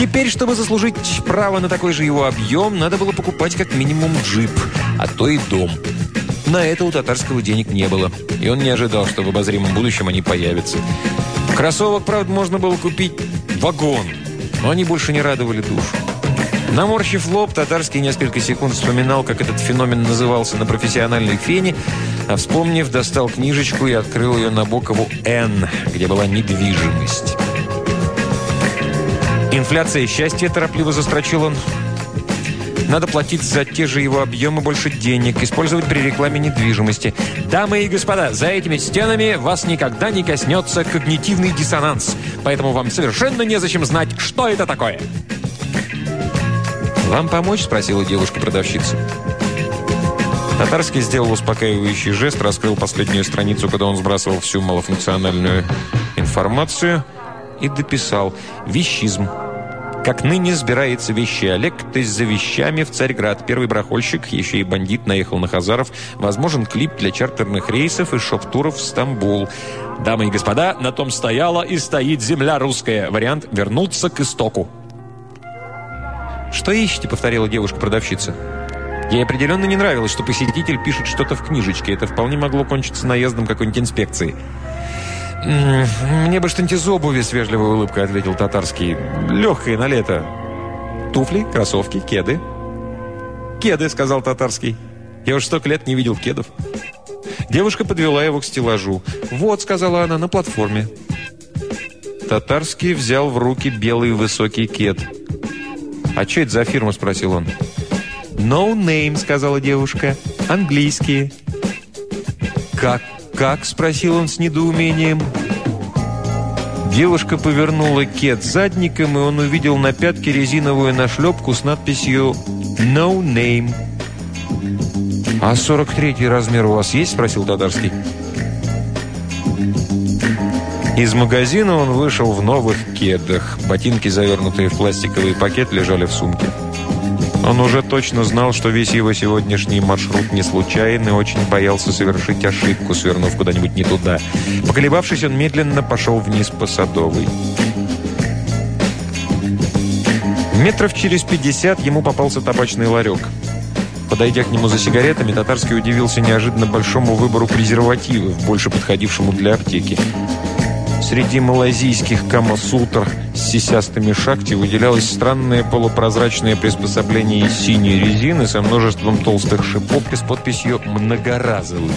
[SPEAKER 1] Теперь, чтобы заслужить право на такой же его объем, надо было покупать как минимум джип, а то и дом. На это у татарского денег не было, и он не ожидал, что в обозримом будущем они появятся. Кроссовок, правда, можно было купить вагон, но они больше не радовали душу. Наморщив лоб, Татарский несколько секунд вспоминал, как этот феномен назывался на профессиональной фене, а вспомнив, достал книжечку и открыл ее на бокову «Н», где была недвижимость. «Инфляция счастья», – торопливо застрочил он. Надо платить за те же его объемы больше денег, использовать при рекламе недвижимости. Дамы и господа, за этими стенами вас никогда не коснется когнитивный диссонанс. Поэтому вам совершенно незачем знать, что это такое. «Вам помочь?» – спросила девушка-продавщица. Татарский сделал успокаивающий жест, раскрыл последнюю страницу, когда он сбрасывал всю малофункциональную информацию и дописал «Вещизм». Как ныне сбирается вещи Олег, то есть за вещами в Царьград. Первый барахольщик, еще и бандит, наехал на Хазаров. Возможен клип для чартерных рейсов и шоп-туров в Стамбул. Дамы и господа, на том стояла и стоит земля русская. Вариант «Вернуться к истоку». «Что ищете?» — повторила девушка-продавщица. Ей определенно не нравилось, что посетитель пишет что-то в книжечке. Это вполне могло кончиться наездом какой-нибудь инспекции. «Мне бы что-нибудь из обуви», — с вежливой улыбкой ответил татарский. «Легкое на лето». «Туфли, кроссовки, кеды». «Кеды», — сказал татарский. «Я уж столько лет не видел кедов». Девушка подвела его к стеллажу. «Вот», — сказала она, — «на платформе». Татарский взял в руки белый высокий кед. «А что это за фирма?» — спросил он. «No name», — сказала девушка. «Английские». «Как как?» – спросил он с недоумением. Девушка повернула кет задником, и он увидел на пятке резиновую нашлепку с надписью «No name». «А 43-й размер у вас есть?» – спросил Татарский. Из магазина он вышел в новых кедах. Ботинки, завернутые в пластиковый пакет, лежали в сумке. Он уже точно знал, что весь его сегодняшний маршрут не случайен и очень боялся совершить ошибку, свернув куда-нибудь не туда. Поколебавшись, он медленно пошел вниз по Садовой. Метров через пятьдесят ему попался табачный ларек. Подойдя к нему за сигаретами, Татарский удивился неожиданно большому выбору презервативов, больше подходившему для аптеки. Среди малазийских камасутр с сисястыми шахти выделялось странное полупрозрачное приспособление из синей резины со множеством толстых шипов и с подписью «многоразовый».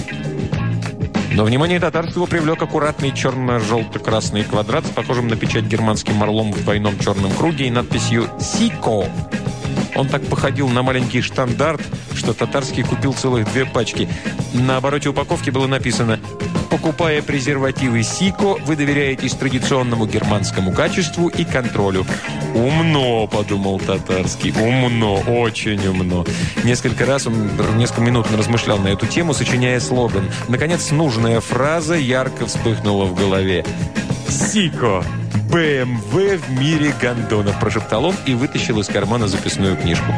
[SPEAKER 1] Но внимание татарского привлек аккуратный черно-желто-красный квадрат с похожим на печать германским орлом в двойном черном круге и надписью «Сико». Он так походил на маленький штандарт, что татарский купил целых две пачки. На обороте упаковки было написано Покупая презервативы Сико, вы доверяетесь традиционному германскому качеству и контролю. «Умно», — подумал Татарский, «умно, очень умно». Несколько раз он несколько минут размышлял на эту тему, сочиняя слоган. Наконец, нужная фраза ярко вспыхнула в голове. «Сико! БМВ в мире гондонов!» – прошептал он и вытащил из кармана записную книжку.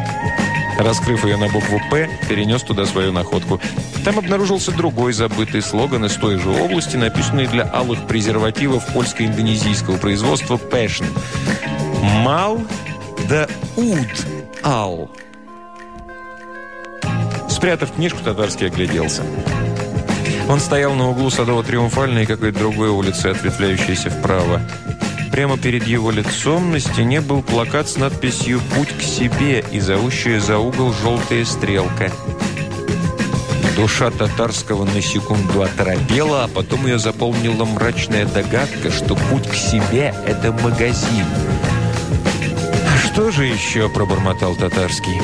[SPEAKER 1] Раскрыв ее на букву «П», перенес туда свою находку. Там обнаружился другой забытый слоган из той же области, написанный для алых презервативов польско-индонезийского производства «Passion». «Мал да уд ал». Спрятав книжку, татарский огляделся. Он стоял на углу Садово-Триумфальной и какой-то другой улицы, ответвляющейся вправо. Прямо перед его лицом на стене был плакат с надписью «Путь к себе» и зовущая за угол желтая стрелка. Душа татарского на секунду оторопела, а потом ее заполнила мрачная догадка, что путь к себе – это магазин. «А что же еще?» – пробормотал татарский.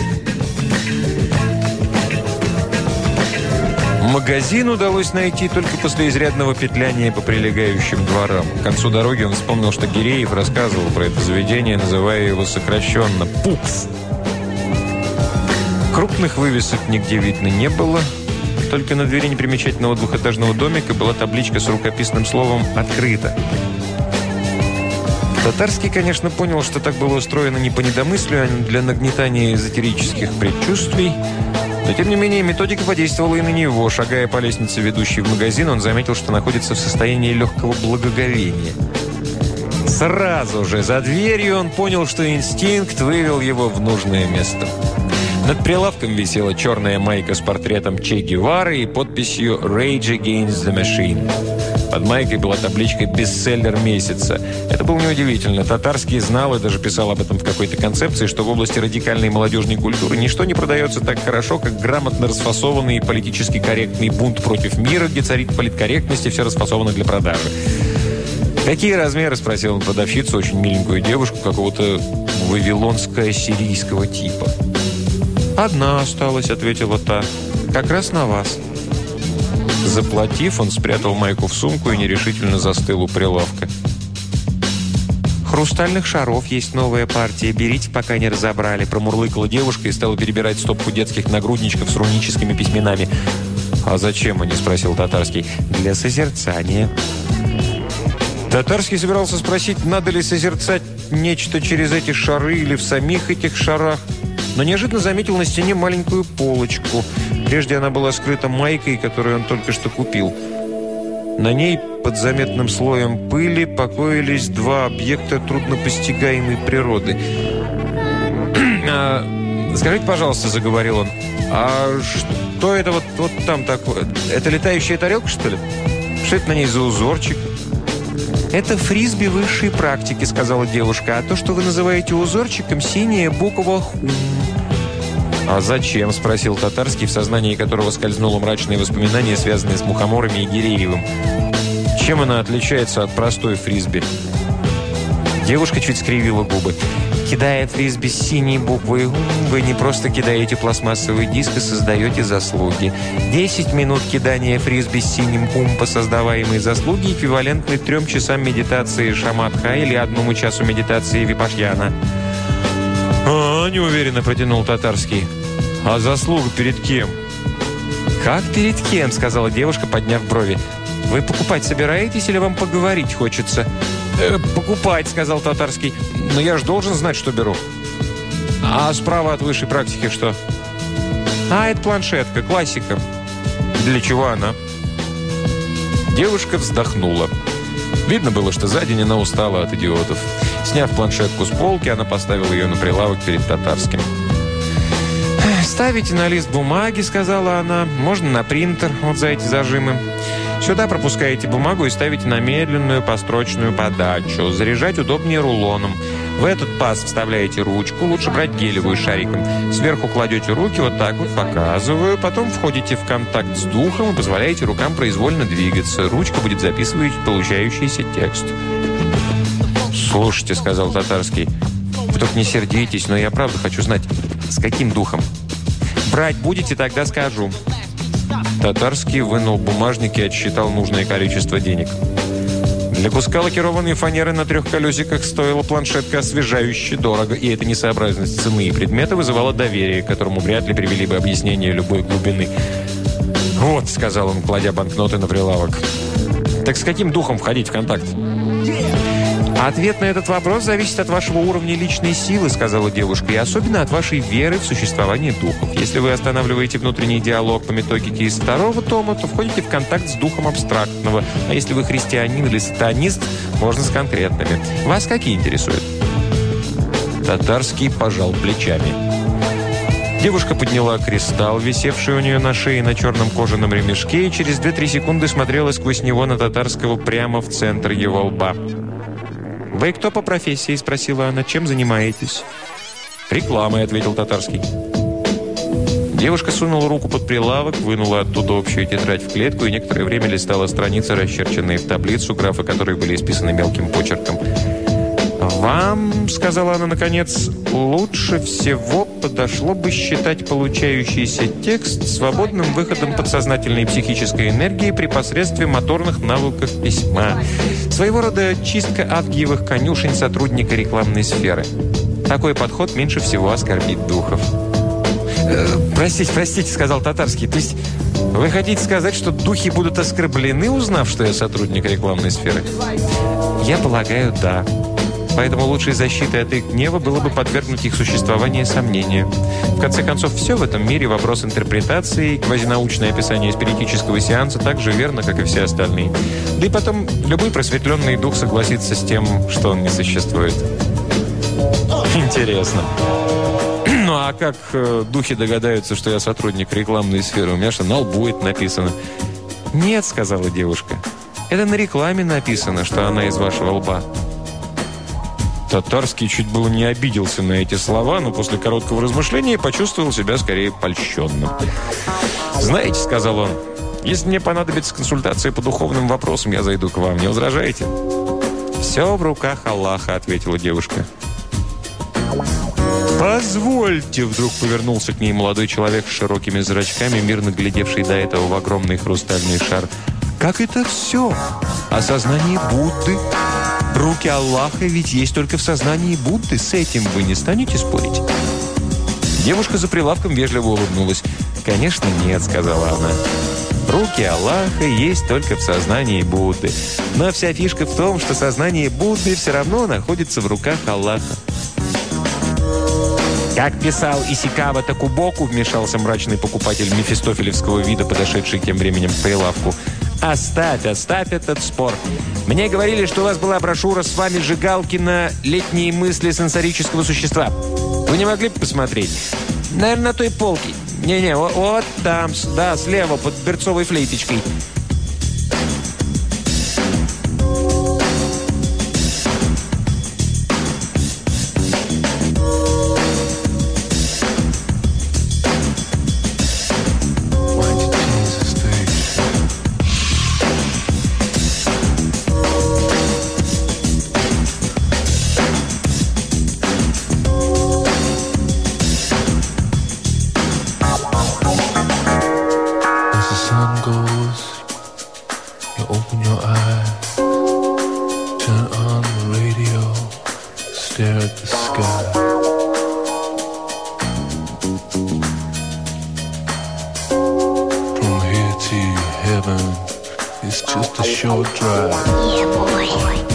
[SPEAKER 1] Магазин удалось найти только после изрядного петляния по прилегающим дворам. К концу дороги он вспомнил, что Гиреев рассказывал про это заведение, называя его сокращенно «Пукс». Крупных вывесок нигде видно не было. Только на двери непримечательного двухэтажного домика была табличка с рукописным словом «Открыто». Татарский, конечно, понял, что так было устроено не по недомыслию, а для нагнетания эзотерических предчувствий – но, тем не менее, методика подействовала и на него. Шагая по лестнице, ведущей в магазин, он заметил, что находится в состоянии легкого благоговения. Сразу же за дверью он понял, что инстинкт вывел его в нужное место. Над прилавком висела черная майка с портретом Че Гевары и подписью «Rage Against the Machine». Под майкой была табличка «Бестселлер месяца». Это было неудивительно. Татарский знал и даже писал об этом в какой-то концепции, что в области радикальной молодежной культуры ничто не продается так хорошо, как грамотно расфасованный политически корректный бунт против мира, где царит политкорректность и все расфасовано для продажи. «Какие размеры?» – спросил он продавщицу, очень миленькую девушку, какого-то вавилонско-сирийского типа. «Одна осталась», – ответила та. «Как раз на вас». Заплатив, он спрятал майку в сумку и нерешительно застыл у прилавка. «Хрустальных шаров есть новая партия. Берите, пока не разобрали», промурлыкала девушка и стала перебирать стопку детских нагрудничков с руническими письменами. «А зачем они?» – спросил Татарский. «Для созерцания». Татарский собирался спросить, надо ли созерцать нечто через эти шары или в самих этих шарах, но неожиданно заметил на стене маленькую полочку – Прежде она была скрыта майкой, которую он только что купил. На ней под заметным слоем пыли покоились два объекта труднопостигаемой природы. [CLEARS THROAT] а, «Скажите, пожалуйста», — заговорил он, «а что это вот, вот там такое? Это летающая тарелка, что ли? Что это на ней за узорчик?» «Это фрисби высшей практики», — сказала девушка. «А то, что вы называете узорчиком, синяя буква «хум». «А зачем?» – спросил Татарский, в сознании которого скользнуло мрачные воспоминания, связанные с Мухоморами и Гиреевым. «Чем она отличается от простой фрисби?» Девушка чуть скривила губы. Кидая фрисби с синей буквой вы не просто кидаете пластмассовый диск и создаете заслуги. 10 минут кидания фрисби синим «ум» по создаваемой заслуги эквивалентны трем часам медитации шаматха или одному часу медитации випашьяна.
[SPEAKER 2] «А, неуверенно протянул татарский. А заслуга перед кем?»
[SPEAKER 1] «Как перед кем?» – сказала девушка, подняв брови. «Вы покупать собираетесь или вам поговорить хочется?»
[SPEAKER 2] Э, «Покупать», – сказал татарский. «Но я же должен знать, что беру». «А справа от высшей практики что?»
[SPEAKER 1] «А, это планшетка, классика».
[SPEAKER 2] «Для чего она?»
[SPEAKER 1] Девушка вздохнула. Видно было, что за день она устала от идиотов. Сняв планшетку с полки, она поставила ее на прилавок перед татарским. «Ставите на лист бумаги», — сказала она. «Можно на принтер, вот за эти зажимы. Сюда пропускаете бумагу и ставите на медленную построчную подачу. Заряжать удобнее рулоном. В этот паз вставляете ручку, лучше брать гелевую шариком. Сверху кладете руки, вот так вот показываю. Потом входите в контакт с духом и позволяете рукам произвольно двигаться. Ручка будет записывать получающийся текст. «Слушайте», — сказал татарский, — «вы только не сердитесь, но я правда хочу знать, с каким духом?» «Брать будете, тогда скажу». Татарский вынул бумажник и отсчитал нужное количество денег. Для куска лакированной фанеры на трех колесиках стоила планшетка освежающе дорого, и эта несообразность цены и предмета вызывала доверие, которому вряд ли привели бы объяснение любой глубины. «Вот», — сказал он, кладя банкноты на прилавок. «Так с каким духом входить в контакт?» «Ответ на этот вопрос зависит от вашего уровня личной силы», сказала девушка, «и особенно от вашей веры в существование духов. Если вы останавливаете внутренний диалог по методике из второго тома, то входите в контакт с духом абстрактного. А если вы христианин или сатанист, можно с конкретными. Вас какие интересуют?» Татарский пожал плечами. Девушка подняла кристалл, висевший у нее на шее на черном кожаном ремешке, и через 2-3 секунды смотрела сквозь него на Татарского прямо в центр его лба. «Вы кто по профессии?» – спросила она. «Чем занимаетесь?» «Рекламой», – ответил Татарский. Девушка сунула руку под прилавок, вынула оттуда общую тетрадь в клетку и некоторое время листала страницы, расчерченные в таблицу, графы которых были исписаны мелким почерком. «Вам, — сказала она наконец, — лучше всего подошло бы считать получающийся текст свободным выходом подсознательной психической энергии при посредстве моторных навыков письма. Своего рода чистка авгиевых конюшень сотрудника рекламной сферы. Такой подход меньше всего оскорбит духов. «Э, «Простите, простите», — сказал Татарский. «То есть вы хотите сказать, что духи будут оскорблены, узнав, что я сотрудник рекламной сферы?» «Я полагаю, да». Поэтому лучшей защитой от их гнева было бы подвергнуть их существование сомнению. В конце концов, все в этом мире вопрос интерпретации, квазинаучное описание спиритического сеанса так же верно, как и все остальные. Да и потом, любой просветленный дух согласится с тем, что он не существует. Интересно. [CLEARS THROAT] Ну а как э, духи догадаются, что я сотрудник рекламной сферы? У меня что, на лбу это написано? «Нет», — сказала девушка. «Это на рекламе написано, что она из вашего лба».
[SPEAKER 2] Татарский чуть было не обиделся на эти слова, но после короткого размышления почувствовал себя скорее польщенным.
[SPEAKER 1] «Знаете», — сказал он, — «если мне понадобится консультация по духовным вопросам, я зайду к вам. Не возражаете?» «Все в руках Аллаха», — ответила девушка.
[SPEAKER 2] «Позвольте!» – вдруг повернулся к ней молодой человек с широкими зрачками, мирно глядевший до этого в огромный хрустальный шар. «Как это все? Осознание Будды?» Руки Аллаха ведь есть только в сознании Будды. С этим вы не станете спорить?»
[SPEAKER 1] Девушка за прилавком вежливо улыбнулась. «Конечно нет», — сказала она. «Руки Аллаха есть только в сознании Будды. Но вся фишка в том, что сознание Будды все равно находится в руках Аллаха». «Как писал Исикава Такубоку», вмешался мрачный покупатель мефистофелевского вида, подошедший тем временем к прилавку. «Оставь, оставь этот спор. Мне говорили, что у вас была брошюра с вами Жигалкина «Летние мысли сенсорического существа». Вы не могли бы посмотреть? Наверное, на той полке. Не-не, вот, там, да, слева, под берцовой флейточкой.
[SPEAKER 3] It's just a short drive. Yeah, boy.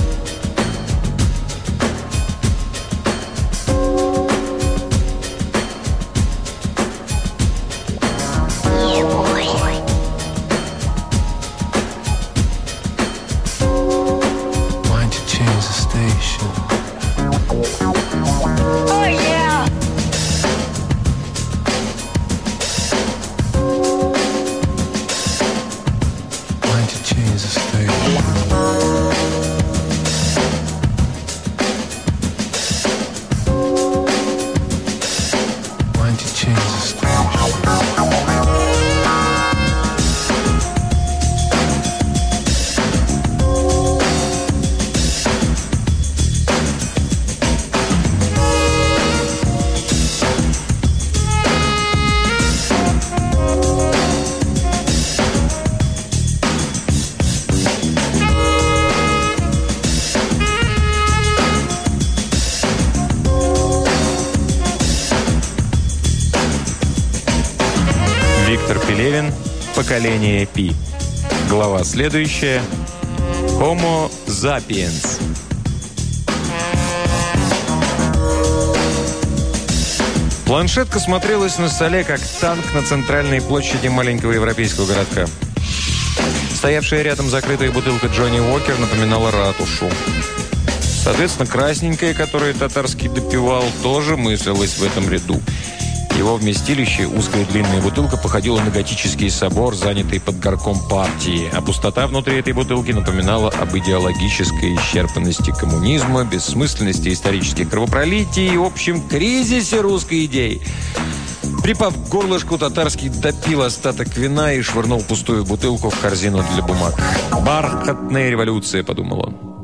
[SPEAKER 1] Поколение Пи. Глава следующая. Homo sapiens. Планшетка смотрелась на столе, как танк на центральной площади маленького европейского городка. Стоявшая рядом закрытая бутылка Джонни Уокер напоминала ратушу. Соответственно, красненькая, которую татарский допивал, тоже мыслилась в этом ряду – его вместилище, узкая длинная бутылка, походила на готический собор, занятый под горком партии, а пустота внутри этой бутылки напоминала об идеологической исчерпанности коммунизма, бессмысленности исторических кровопролитий и общем кризисе русской идеи. Припав к горлышку, татарский допил остаток вина и швырнул пустую бутылку в корзину для бумаг. «Бархатная революция», — подумал он.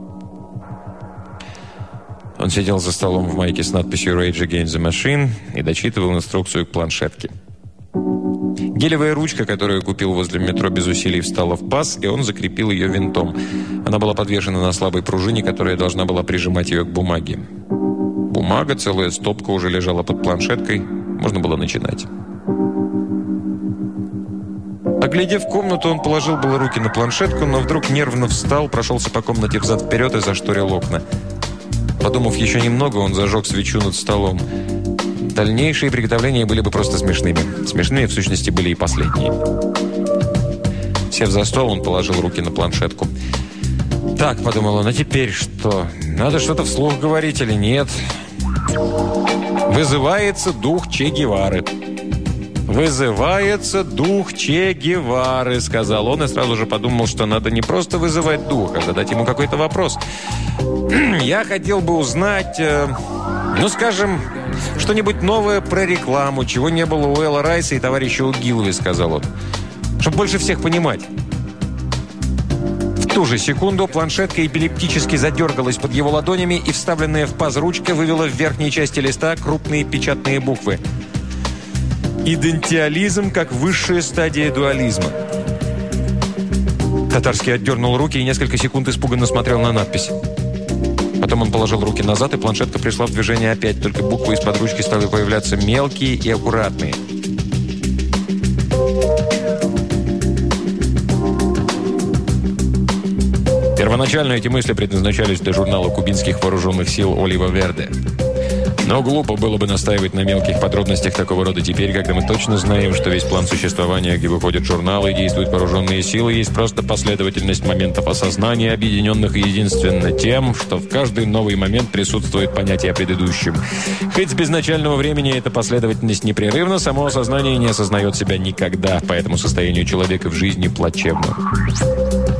[SPEAKER 1] Он сидел за столом в майке с надписью «Rage Against the Machine» и дочитывал инструкцию к планшетке. Гелевая ручка, которую купил возле метро без усилий, встала в паз, и он закрепил ее винтом. Она была подвешена на слабой пружине, которая должна была прижимать ее к бумаге. Бумага, целая стопка, уже лежала под планшеткой. Можно было начинать. Оглядев комнату, он положил было руки на планшетку, но вдруг нервно встал, прошелся по комнате взад-вперед и зашторил окна. Подумав еще немного, он зажег свечу над столом. Дальнейшие приготовления были бы просто смешными. Смешными, в сущности, были и последние. Сев за стол, он положил руки на планшетку. «Так», — подумал он, — «а теперь что? Надо что-то вслух говорить или нет?» «Вызывается дух Че Гевары». «Вызывается дух Че Гевары», — сказал он, и сразу же подумал, что надо не просто вызывать дух, а задать ему какой-то вопрос. [CLEARS THROAT] «Я хотел бы узнать, э, ну, скажем, что-нибудь новое про рекламу, чего не было у Элла Райса и товарища Угиловой», — сказал он. «Чтобы больше всех понимать». В ту же секунду планшетка эпилептически задергалась под его ладонями, и вставленная в паз ручка вывела в верхней части листа крупные печатные буквы — Идентиализм как высшая стадия дуализма. Татарский отдернул руки и несколько секунд испуганно смотрел на надпись. Потом он положил руки назад, и планшетка пришла в движение опять, только буквы из-под ручки стали появляться мелкие и аккуратные. Первоначально эти мысли предназначались для журнала кубинских вооруженных сил «Олива Верде». Но глупо было бы настаивать на мелких подробностях такого рода теперь, когда мы точно знаем, что весь план существования, где выходят журналы действуют вооруженные силы, есть просто последовательность моментов осознания, объединенных единственно тем, что в каждый новый момент присутствует понятие о предыдущем. Хоть с безначального времени эта последовательность непрерывна, само осознание не осознает себя никогда, поэтому состоянию человека в жизни плачевно.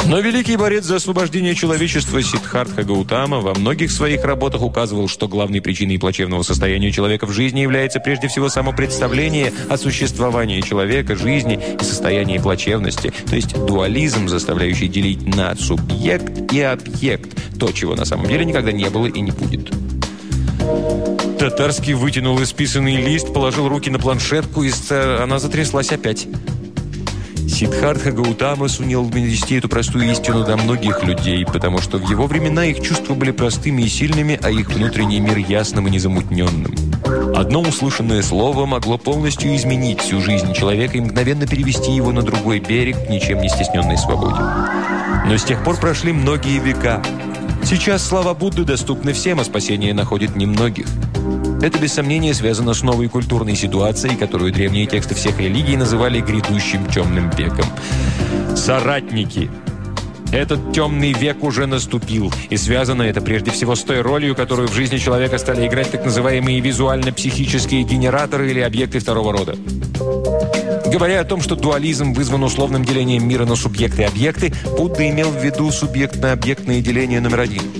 [SPEAKER 1] Но великий борец за освобождение человечества Сиддхартха Гаутама во многих своих работах указывал, что главной причиной плачевного состояния человека в жизни является прежде всего само представление о существовании человека, жизни и состоянии плачевности, то есть дуализм, заставляющий делить на субъект и объект, то, чего на самом деле никогда не было и не будет. Татарский вытянул исписанный лист, положил руки на планшетку, и она затряслась опять. Сиддхартха Гаутама сумел донести эту простую истину до многих людей, потому что в его времена их чувства были простыми и сильными, а их внутренний мир ясным и незамутненным. Одно услышанное слово могло полностью изменить всю жизнь человека и мгновенно перевести его на другой берег к ничем не стесненной свободе. Но с тех пор прошли многие века. Сейчас слова Будды доступны всем, а спасение находит немногих. Это, без сомнения, связано с новой культурной ситуацией, которую древние тексты всех религий называли грядущим темным веком. Соратники. Этот темный век уже наступил, и связано это прежде всего с той ролью, которую в жизни человека стали играть так называемые визуально-психические генераторы или объекты второго рода. Говоря о том, что дуализм вызван условным делением мира на субъекты и объекты, Будда имел в виду субъектно-объектное деление номер один –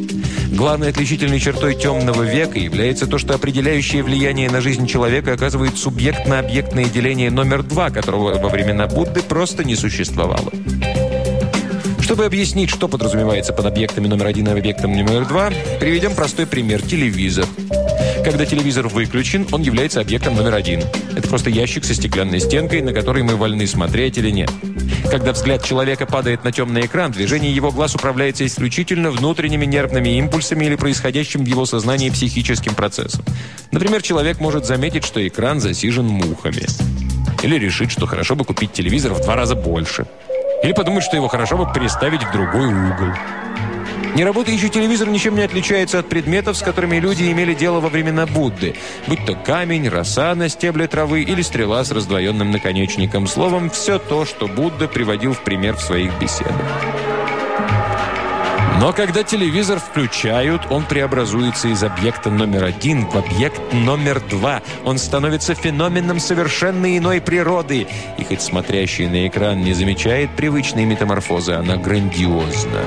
[SPEAKER 1] Главной отличительной чертой темного века является то, что определяющее влияние на жизнь человека оказывает субъектно-объектное деление номер два, которого во времена Будды просто не существовало. Чтобы объяснить, что подразумевается под объектами номер один и объектом номер два, приведем простой пример – телевизор. Когда телевизор выключен, он является объектом номер один. Это просто ящик со стеклянной стенкой, на который мы вольны смотреть или нет. Когда взгляд человека падает на темный экран, движение его глаз управляется исключительно внутренними нервными импульсами или происходящим в его сознании психическим процессом. Например, человек может заметить, что экран засижен мухами. Или решить, что хорошо бы купить телевизор в два раза больше. Или подумать, что его хорошо бы переставить в другой угол. Неработающий телевизор ничем не отличается от предметов, с которыми люди имели дело во времена Будды, будь то камень, роса на стебле травы или стрела с раздвоенным наконечником. Словом, все то, что Будда приводил в пример в своих беседах. Но когда телевизор включают, он преобразуется из объекта номер один в объект номер два. Он становится феноменом совершенно иной природы. И хоть смотрящий на экран не замечает привычной метаморфозы, она грандиозна.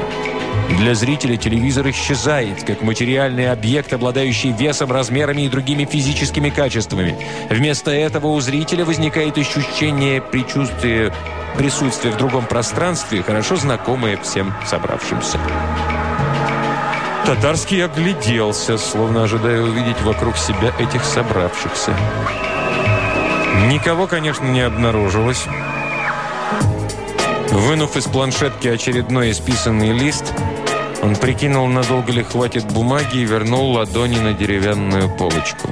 [SPEAKER 1] Для зрителя телевизор исчезает, как материальный объект, обладающий весом, размерами и другими физическими качествами. Вместо этого у зрителя возникает ощущение предчувствия присутствия в другом пространстве, хорошо знакомое всем собравшимся. Татарский огляделся, словно ожидая увидеть вокруг себя этих собравшихся. Никого, конечно, не обнаружилось. Вынув из планшетки очередной исписанный лист, он прикинул, надолго ли хватит бумаги и вернул ладони на деревянную полочку.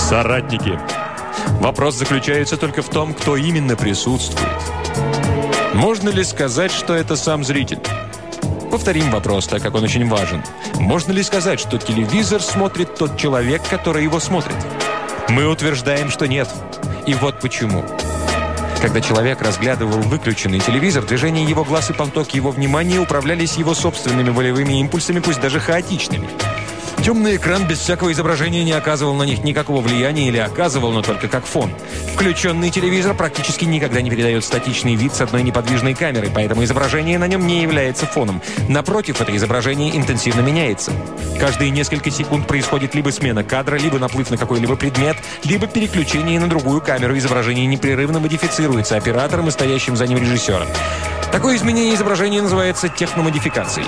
[SPEAKER 1] Соратники. Вопрос заключается только в том, кто именно присутствует. Можно ли сказать, что это сам зритель? Повторим вопрос, так как он очень важен. Можно ли сказать, что телевизор смотрит тот человек, который его смотрит? Мы утверждаем, что нет. И вот почему. Когда человек разглядывал выключенный телевизор, движение его глаз и поток его внимания управлялись его собственными волевыми импульсами, пусть даже хаотичными. Темный экран без всякого изображения не оказывал на них никакого влияния или оказывал, но только как фон. Включенный телевизор практически никогда не передает статичный вид с одной неподвижной камерой, поэтому изображение на нем не является фоном. Напротив, это изображение интенсивно меняется. Каждые несколько секунд происходит либо смена кадра, либо наплыв на какой-либо предмет, либо переключение на другую камеру. Изображение непрерывно модифицируется оператором и стоящим за ним режиссером. Такое изменение изображения называется техномодификацией.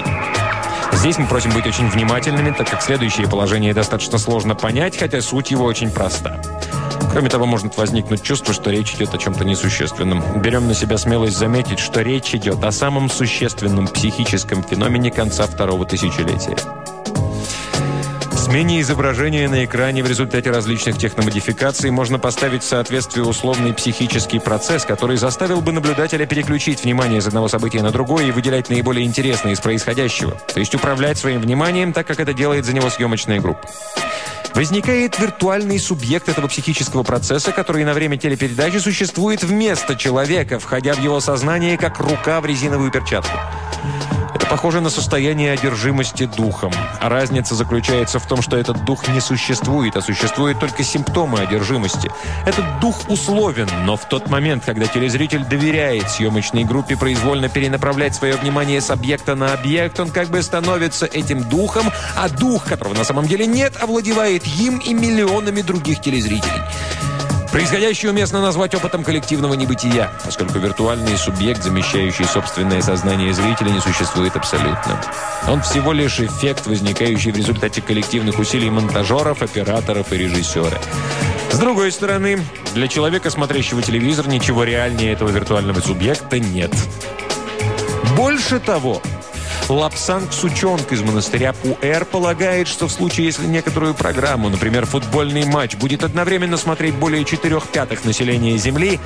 [SPEAKER 1] Здесь мы просим быть очень внимательными, так как следующее положение достаточно сложно понять, хотя суть его очень проста. Кроме того, может возникнуть чувство, что речь идет о чем-то несущественном. Берем на себя смелость заметить, что речь идет о самом существенном психическом феномене конца второго тысячелетия смене изображения на экране в результате различных техномодификаций можно поставить в соответствие условный психический процесс, который заставил бы наблюдателя переключить внимание из одного события на другое и выделять наиболее интересное из происходящего, то есть управлять своим вниманием так, как это делает за него съемочная группа. Возникает виртуальный субъект этого психического процесса, который на время телепередачи существует вместо человека, входя в его сознание, как рука в резиновую перчатку похоже на состояние одержимости духом. Разница заключается в том, что этот дух не существует, а существуют только симптомы одержимости. Этот дух условен, но в тот момент, когда телезритель доверяет съемочной группе произвольно перенаправлять свое внимание с объекта на объект, он как бы становится этим духом, а дух, которого на самом деле нет, овладевает им и миллионами других телезрителей. Происходящее уместно назвать опытом коллективного небытия, поскольку виртуальный субъект, замещающий собственное сознание зрителя, не существует абсолютно. Он всего лишь эффект, возникающий в результате коллективных усилий монтажеров, операторов и режиссера. С другой стороны, для человека, смотрящего телевизор, ничего реальнее этого виртуального субъекта нет. Больше того, Лапсанг Сучонг из монастыря Пуэр полагает, что в случае, если некоторую программу, например, футбольный матч, будет одновременно смотреть более четырех пятых населения Земли,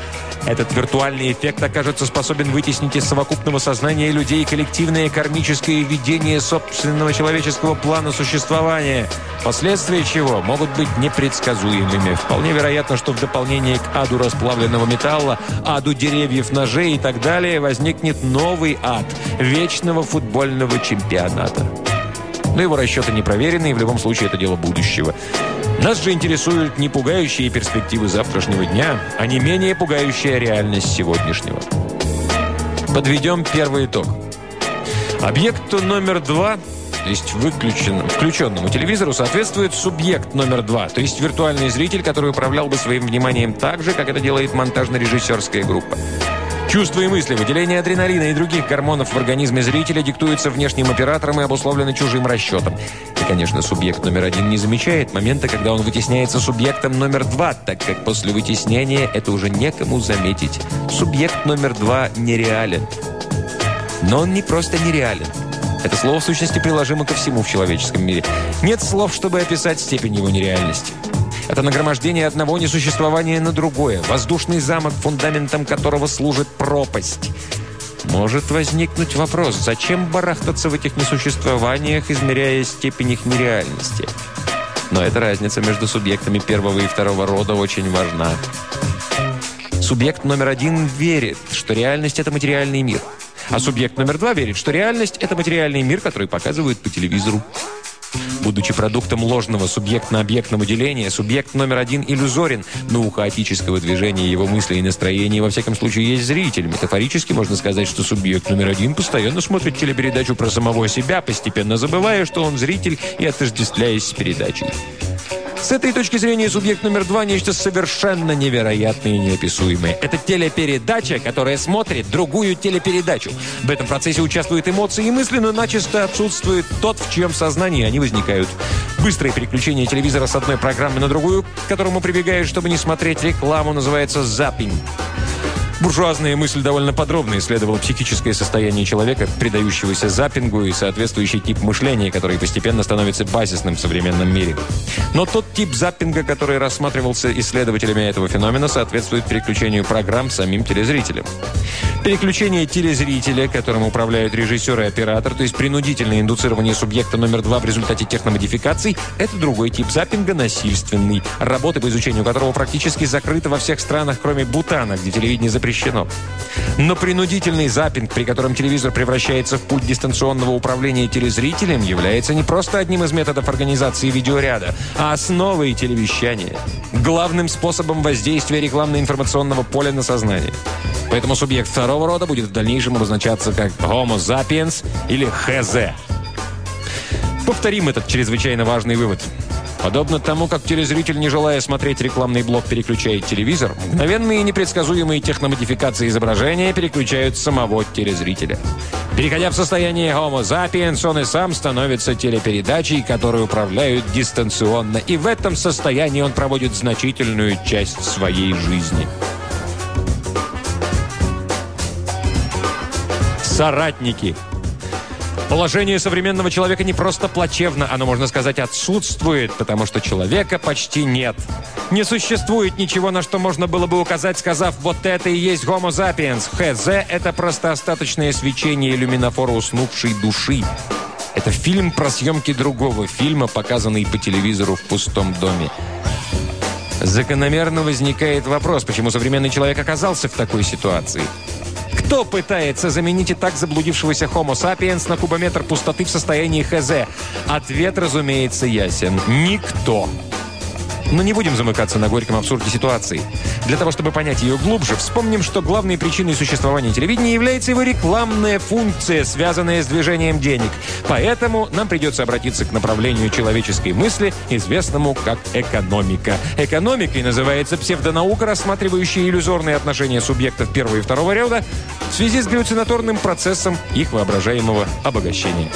[SPEAKER 1] этот виртуальный эффект окажется способен вытеснить из совокупного сознания людей коллективное кармическое видение собственного человеческого плана существования, последствия чего могут быть непредсказуемыми. Вполне вероятно, что в дополнение к аду расплавленного металла, аду деревьев, ножей и так далее возникнет новый ад вечного футбольного футбольного чемпионата. Но его расчеты не проверены, и в любом случае это дело будущего. Нас же интересуют не пугающие перспективы завтрашнего дня, а не менее пугающая реальность сегодняшнего. Подведем первый итог. Объекту номер два, то есть выключенному, включенному телевизору, соответствует субъект номер два, то есть виртуальный зритель, который управлял бы своим вниманием так же, как это делает монтажно-режиссерская группа. Чувства и мысли, выделение адреналина и других гормонов в организме зрителя диктуются внешним оператором и обусловлены чужим расчетом. И, конечно, субъект номер один не замечает момента, когда он вытесняется субъектом номер два, так как после вытеснения это уже некому заметить. Субъект номер два нереален. Но он не просто нереален. Это слово в сущности приложимо ко всему в человеческом мире. Нет слов, чтобы описать степень его нереальности. Это нагромождение одного несуществования на другое. Воздушный замок, фундаментом которого служит пропасть. Может возникнуть вопрос, зачем барахтаться в этих несуществованиях, измеряя степень их нереальности? Но эта разница между субъектами первого и второго рода очень важна. Субъект номер один верит, что реальность – это материальный мир. А субъект номер два верит, что реальность – это материальный мир, который показывают по телевизору. Будучи продуктом ложного субъектно-объектного деления, субъект номер один иллюзорен, но у хаотического движения его мыслей и настроений во всяком случае есть зритель. Метафорически можно сказать, что субъект номер один постоянно смотрит телепередачу про самого себя, постепенно забывая, что он зритель и отождествляясь с передачей. С этой точки зрения субъект номер два – нечто совершенно невероятное и неописуемое. Это телепередача, которая смотрит другую телепередачу. В этом процессе участвуют эмоции и мысли, но начисто отсутствует тот, в чьем сознании они возникают. Быстрое переключение телевизора с одной программы на другую, к которому прибегают, чтобы не смотреть рекламу, называется «запинг». Буржуазная мысль довольно подробно исследовала психическое состояние человека, предающегося запингу и соответствующий тип мышления, который постепенно становится базисным в современном мире. Но тот тип запинга, который рассматривался исследователями этого феномена, соответствует переключению программ самим телезрителям. Переключение телезрителя, которым управляют режиссер и оператор, то есть принудительное индуцирование субъекта номер два в результате техномодификаций, это другой тип запинга, насильственный, работа по изучению которого практически закрыта во всех странах, кроме Бутана, где телевидение запрещено. Но принудительный запинг, при котором телевизор превращается в пульт дистанционного управления телезрителем, является не просто одним из методов организации видеоряда, а основой телевещания, главным способом воздействия рекламно-информационного поля на сознание. Поэтому субъект второго рода будет в дальнейшем обозначаться как Homo sapiens или ХЗ. Повторим этот чрезвычайно важный вывод. Подобно тому, как телезритель, не желая смотреть рекламный блок, переключает телевизор, мгновенные и непредсказуемые техномодификации изображения переключают самого телезрителя. Переходя в состояние Homo sapiens, он и сам становится телепередачей, которую управляют дистанционно. И в этом состоянии он проводит значительную часть своей жизни. Соратники. Положение современного человека не просто плачевно, оно, можно сказать, отсутствует, потому что человека почти нет. Не существует ничего, на что можно было бы указать, сказав, вот это и есть Homo sapiens. ХЗ – это просто остаточное свечение иллюминофора уснувшей души. Это фильм про съемки другого фильма, показанный по телевизору в пустом доме. Закономерно возникает вопрос, почему современный человек оказался в такой ситуации – кто пытается заменить и так заблудившегося Homo sapiens на кубометр пустоты в состоянии ХЗ? Ответ, разумеется, ясен. Никто. Но не будем замыкаться на горьком абсурде ситуации. Для того, чтобы понять ее глубже, вспомним, что главной причиной существования телевидения является его рекламная функция, связанная с движением денег. Поэтому нам придется обратиться к направлению человеческой мысли, известному как экономика. Экономикой называется псевдонаука, рассматривающая иллюзорные отношения субъектов первого и второго ряда в связи с галлюцинаторным процессом их воображаемого обогащения.